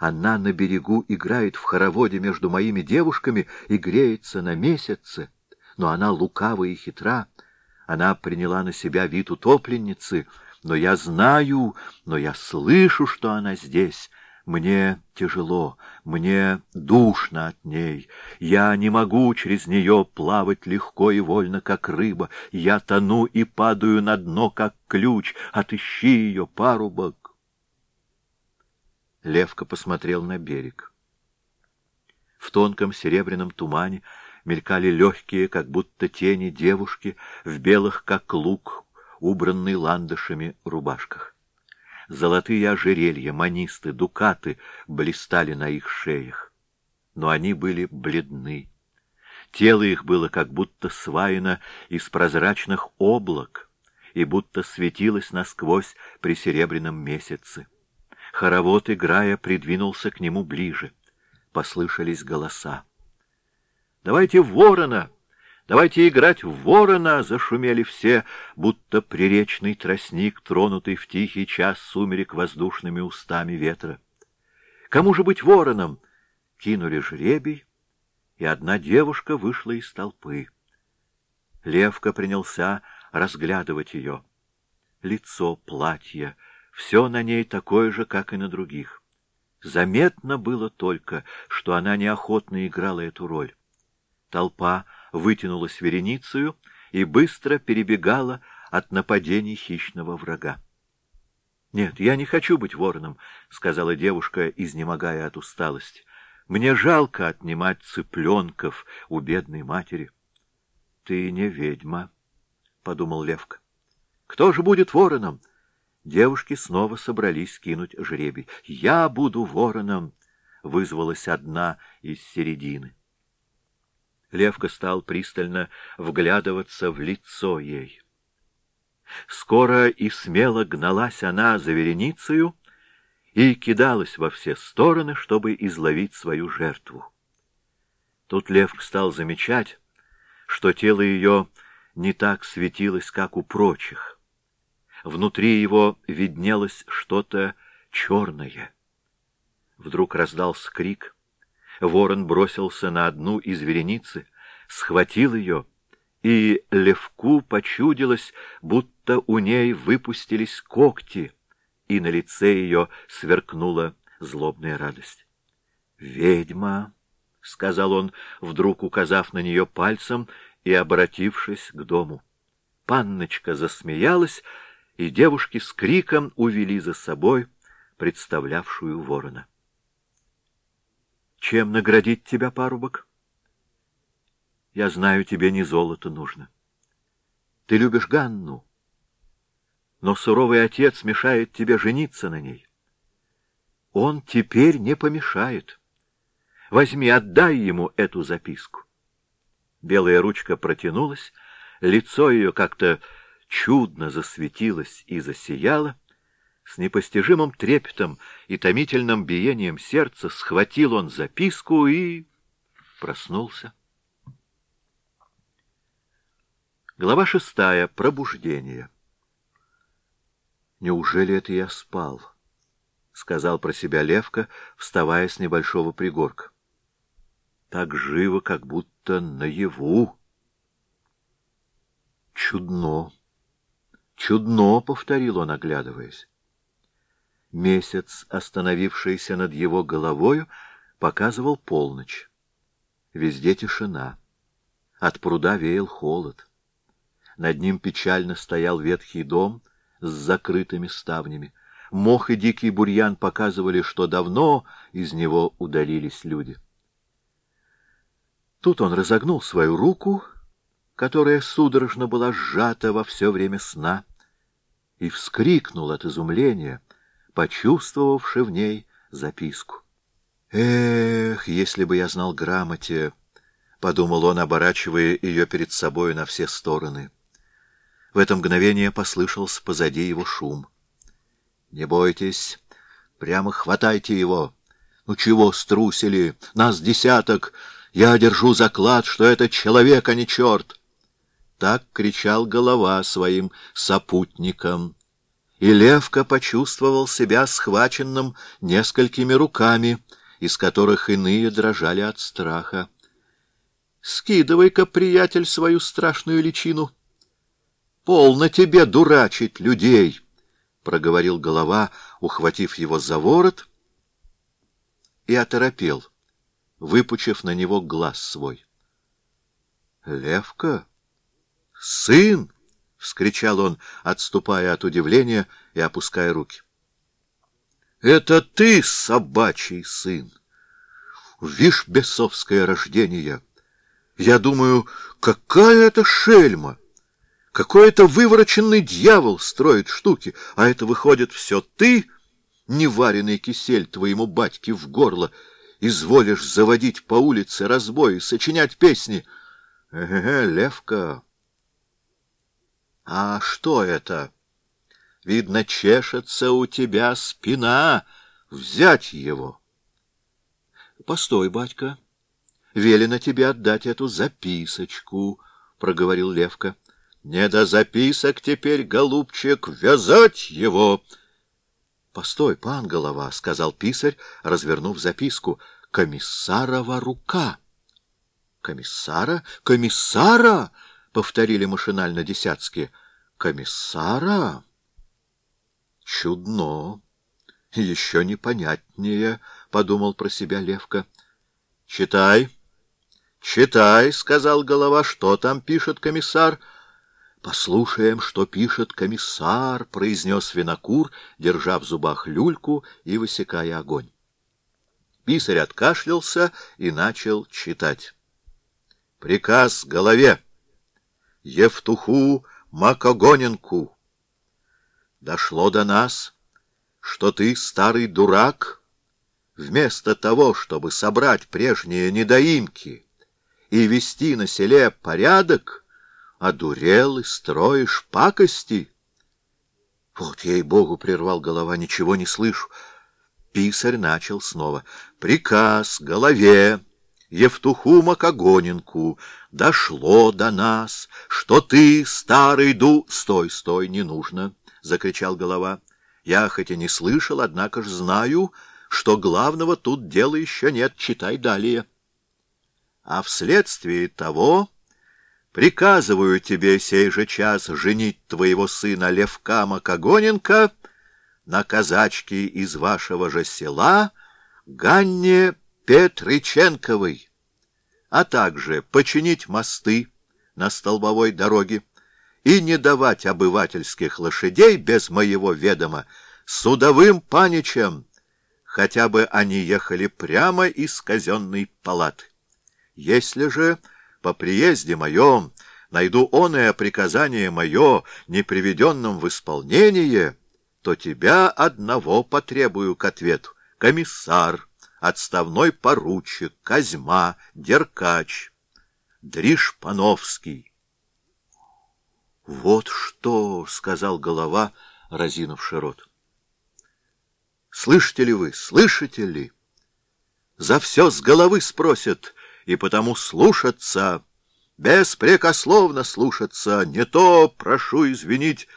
Она на берегу играет в хороводе между моими девушками и греется на месяце, но она лукава и хитра, — она приняла на себя вид утопленницы, но я знаю, но я слышу, что она здесь. Мне тяжело, мне душно от ней. Я не могу через нее плавать легко и вольно, как рыба. Я тону и падаю на дно, как ключ. Отыщи ее, парубок. Левка посмотрел на берег. В тонком серебряном тумане мелькали легкие, как будто тени девушки, в белых, как лук, убранной ландышами рубашках. Золотые ожерелья, манисты, дукаты блистали на их шеях. Но они были бледны. Тело их было как будто сваяно из прозрачных облак и будто светилось насквозь при серебряном месяце. Хоровод, играя, придвинулся к нему ближе. Послышались голоса. Давайте ворона! Давайте играть в ворона!» — зашумели все, будто приречный тростник, тронутый в тихий час сумерек воздушными устами ветра. «Кому же быть вороном?» Кинули жребий, и одна девушка вышла из толпы. Левка принялся разглядывать ее. Лицо, платье — все на ней такое же, как и на других. Заметно было только, что она неохотно играла эту роль. Толпа вытянулась вереницею и быстро перебегала от нападений хищного врага. — Нет, я не хочу быть вороном, — сказала девушка, изнемогая от усталости. — Мне жалко отнимать цыпленков у бедной матери. — Ты не ведьма, — подумал Левка. — Кто же будет вороном? Девушки снова собрались кинуть жребий. — Я буду вороном! — вызвалась одна из середины. Левка стал пристально вглядываться в лицо ей. Скоро и смело гналась она за вереницею и кидалась во все стороны, чтобы изловить свою жертву. Тут Левк стал замечать, что тело ее не так светилось, как у прочих. Внутри его виднелось что-то черное. Вдруг раздался крик. Ворон бросился на одну из вереницы, схватил ее, и Левку почудилось, будто у ней выпустились когти, и на лице ее сверкнула злобная радость. «Ведьма!» — сказал он, вдруг указав на нее пальцем и обратившись к дому. Панночка засмеялась, и девушки с криком увели за собой представлявшую ворона. Чем наградить тебя, парубок? Я знаю, тебе не золото нужно. Ты любишь Ганну, но суровый отец мешает тебе жениться на ней. Он теперь не помешает. Возьми, отдай ему эту записку. Белая ручка протянулась, лицо ее как-то чудно засветилось и засияло. С непостижимым трепетом и томительным биением сердца схватил он записку и проснулся. Глава шестая. Пробуждение. «Неужели это я спал?» — сказал про себя Левка, вставая с небольшого пригорка. «Так живо, как будто наяву». «Чудно! Чудно!» — повторил он, оглядываясь. Месяц, остановившийся над его головою, показывал полночь. Везде тишина. От пруда веял холод. Над ним печально стоял ветхий дом с закрытыми ставнями. Мох и дикий бурьян показывали, что давно из него удалились люди. Тут он разогнул свою руку, которая судорожно была сжата во все время сна, и вскрикнул от изумления — почувствовавши в ней записку. «Эх, если бы я знал грамоте!» — подумал он, оборачивая ее перед собой на все стороны. В это мгновение послышался позади его шум. «Не бойтесь, прямо хватайте его! Ну чего струсили? Нас десяток! Я держу заклад, что это человек, а не черт!» Так кричал голова своим сопутникам и Левка почувствовал себя схваченным несколькими руками, из которых иные дрожали от страха. «Скидывай-ка, приятель, свою страшную личину!» «Полно тебе дурачить людей!» — проговорил голова, ухватив его за ворот, и оторопел, выпучив на него глаз свой. «Левка? Сын!» — вскричал он, отступая от удивления и опуская руки. — Это ты, собачий сын! Вишь, бесовское рождение! Я думаю, какая это шельма! Какой это вывороченный дьявол строит штуки, а это выходит все ты, неваренный кисель твоему батьке в горло, изволишь заводить по улице разбои, сочинять песни. Э-э, Левка! А что это? Видно, чешется у тебя спина. Взять его. Постой, батька. Велено тебе отдать эту записочку, проговорил Левка. Не до записок теперь, голубчик, вязать его. Постой, пан голова, сказал писарь, развернув записку. Комиссарова рука. Комиссара? Комиссара! — повторили машинально десятские. «Комиссара?» «Чудно. Еще непонятнее», — подумал про себя Левка. «Читай, читай», — сказал голова, — «что там пишет комиссар?» «Послушаем, что пишет комиссар», — произнес винокур, держа в зубах люльку и высекая огонь. Писарь откашлялся и начал читать. «Приказ голове!» Евтуху Макогоненку. Дошло до нас, что ты, старый дурак, вместо того, чтобы собрать прежние недоимки и вести на селе порядок, одурел и строишь пакости. Вот, ей-богу, прервал голова, ничего не слышу. Писарь начал снова. Приказ голове Евтуху Макогоненку, дошло до нас, что ты, старый ду... — Стой, стой, не нужно, — закричал голова. Я хоть и не слышал, однако ж знаю, что главного тут дела еще нет. Читай далее. А вследствие того приказываю тебе сей же час женить твоего сына Левка Макогоненко на казачке из вашего же села Ганне Петрыченковой, а также починить мосты на столбовой дороге и не давать обывательских лошадей без моего ведома судовым паничам, хотя бы они ехали прямо из казенной палаты. Если же по приезде моем найду оное приказание мое, не приведенном в исполнение, то тебя одного потребую к ответу, комиссар, отставной поручик, Козьма, Деркач, Дришпановский. — Вот что, — сказал голова, разинувший рот. — Слышите ли вы, слышите ли? За все с головы спросят, и потому слушаться, беспрекословно слушаться, не то, прошу извинить,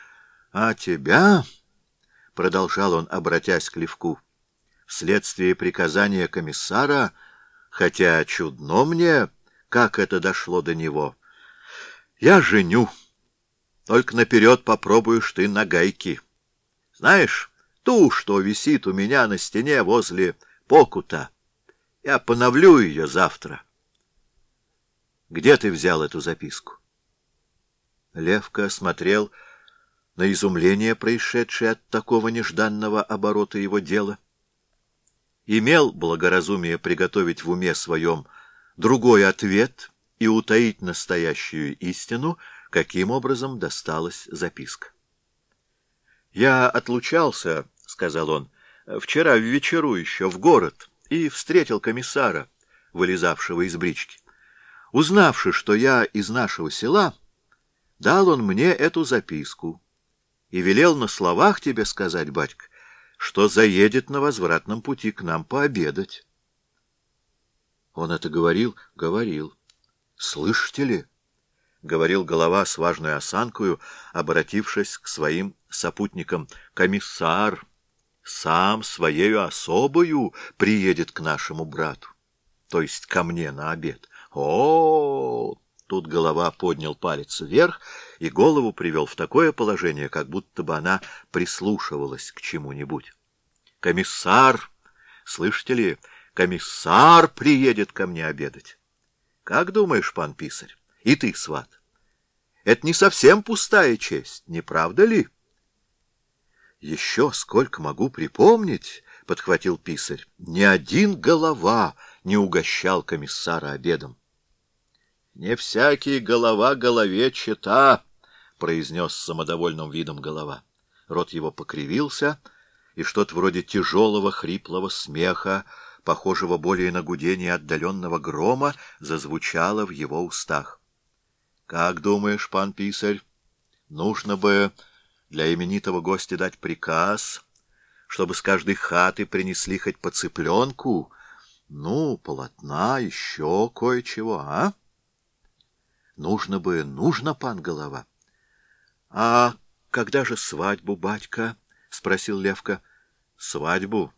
а тебя, — продолжал он, обратясь к Левку, — вследствие приказания комиссара, хотя чудно мне, как это дошло до него. Я женю. Только наперед попробуешь ты на гайки. Знаешь, ту, что висит у меня на стене возле покута, я поновлю ее завтра. Где ты взял эту записку? Левка смотрел на изумление, происшедшее от такого нежданного оборота его дела имел благоразумие приготовить в уме своем другой ответ и утаить настоящую истину, каким образом досталась записка. «Я отлучался, — сказал он, — вчера в вечеру еще в город и встретил комиссара, вылезавшего из брички. Узнавши, что я из нашего села, дал он мне эту записку и велел на словах тебе сказать, батька, что заедет на возвратном пути к нам пообедать. Он это говорил? Говорил. Слышите ли? Говорил голова с важной осанкою, обратившись к своим сопутникам. Комиссар сам своею особою приедет к нашему брату, то есть ко мне на обед. О, -о, -о, -о Тут голова поднял палец вверх и голову привел в такое положение, как будто бы она прислушивалась к чему-нибудь. «Комиссар! Слышите ли, комиссар приедет ко мне обедать. Как думаешь, пан писарь? И ты, сват? Это не совсем пустая честь, не правда ли?» «Еще сколько могу припомнить, — подхватил писарь, — ни один голова не угощал комиссара обедом. «Не всякий голова голове чета», — произнес с самодовольным видом голова. Рот его покривился, и что-то вроде тяжелого хриплого смеха, похожего более на гудение отдаленного грома, зазвучало в его устах. — Как думаешь, пан писарь, нужно бы для именитого гостя дать приказ, чтобы с каждой хаты принесли хоть по цыпленку, ну, полотна, еще кое-чего, а? — Нужно бы, нужно, пан голова. — А когда же свадьбу, батька? — спросил Левка. — Свадьбу?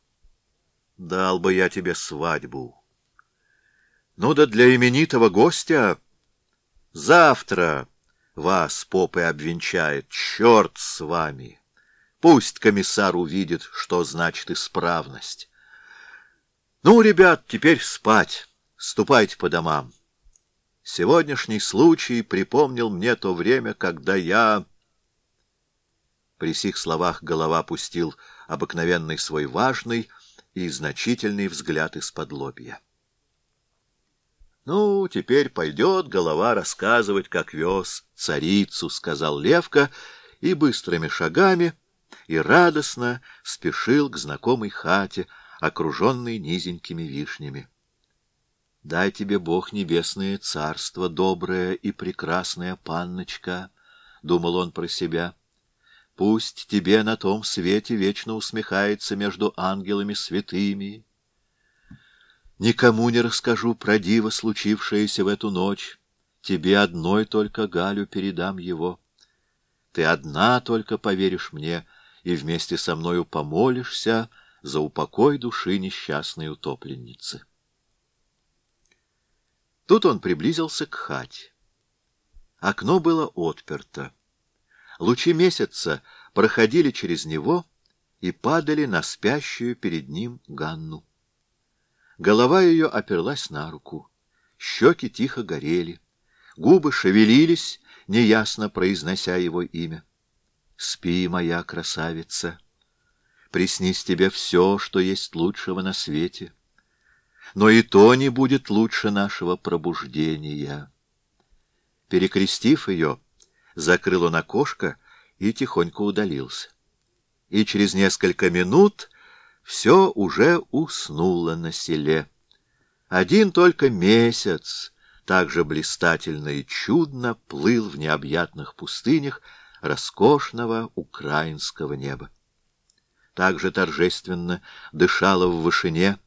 Дал бы я тебе свадьбу. Ну да для именитого гостя завтра вас попы обвенчает. Черт с вами! Пусть комиссар увидит, что значит исправность. Ну, ребят, теперь спать. Ступайте по домам. Сегодняшний случай припомнил мне то время, когда я... При сих словах голова пустил обыкновенный свой важный и значительный взгляд из-под лобья. «Ну, теперь пойдет голова рассказывать, как вез царицу», — сказал Левка, и быстрыми шагами и радостно спешил к знакомой хате, окруженной низенькими вишнями. Дай тебе Бог небесное царство, добрая и прекрасная панночка, — думал он про себя. Пусть тебе на том свете вечно усмехается между ангелами святыми. Никому не расскажу про диво, случившееся в эту ночь. Тебе одной только Галю передам его. Ты одна только поверишь мне и вместе со мною помолишься за упокой души несчастной утопленницы. Тут он приблизился к хате. Окно было отперто. Лучи месяца проходили через него и падали на спящую перед ним Ганну. Голова ее оперлась на руку, щеки тихо горели, губы шевелились, неясно произнося его имя. «Спи, моя красавица, приснись тебе все, что есть лучшего на свете, но и то не будет лучше нашего пробуждения». Перекрестив ее, закрыл он окошко и тихонько удалился. И через несколько минут все уже уснуло на селе. Один только месяц, так же блистательно и чудно, плыл в необъятных пустынях роскошного украинского неба. Так же торжественно дышала в вышине,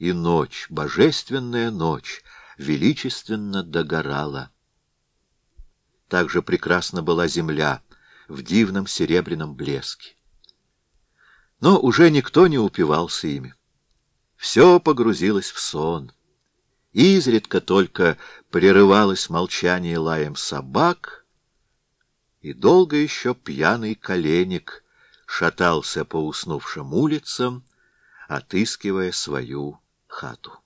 и ночь, божественная ночь, величественно догорала. Так же прекрасна была земля в дивном серебряном блеске. Но уже никто не упивался ими. Все погрузилось в сон. Изредка только прерывалось молчание лаем собак, и долго еще пьяный коленник шатался по уснувшим улицам, отыскивая свою хату.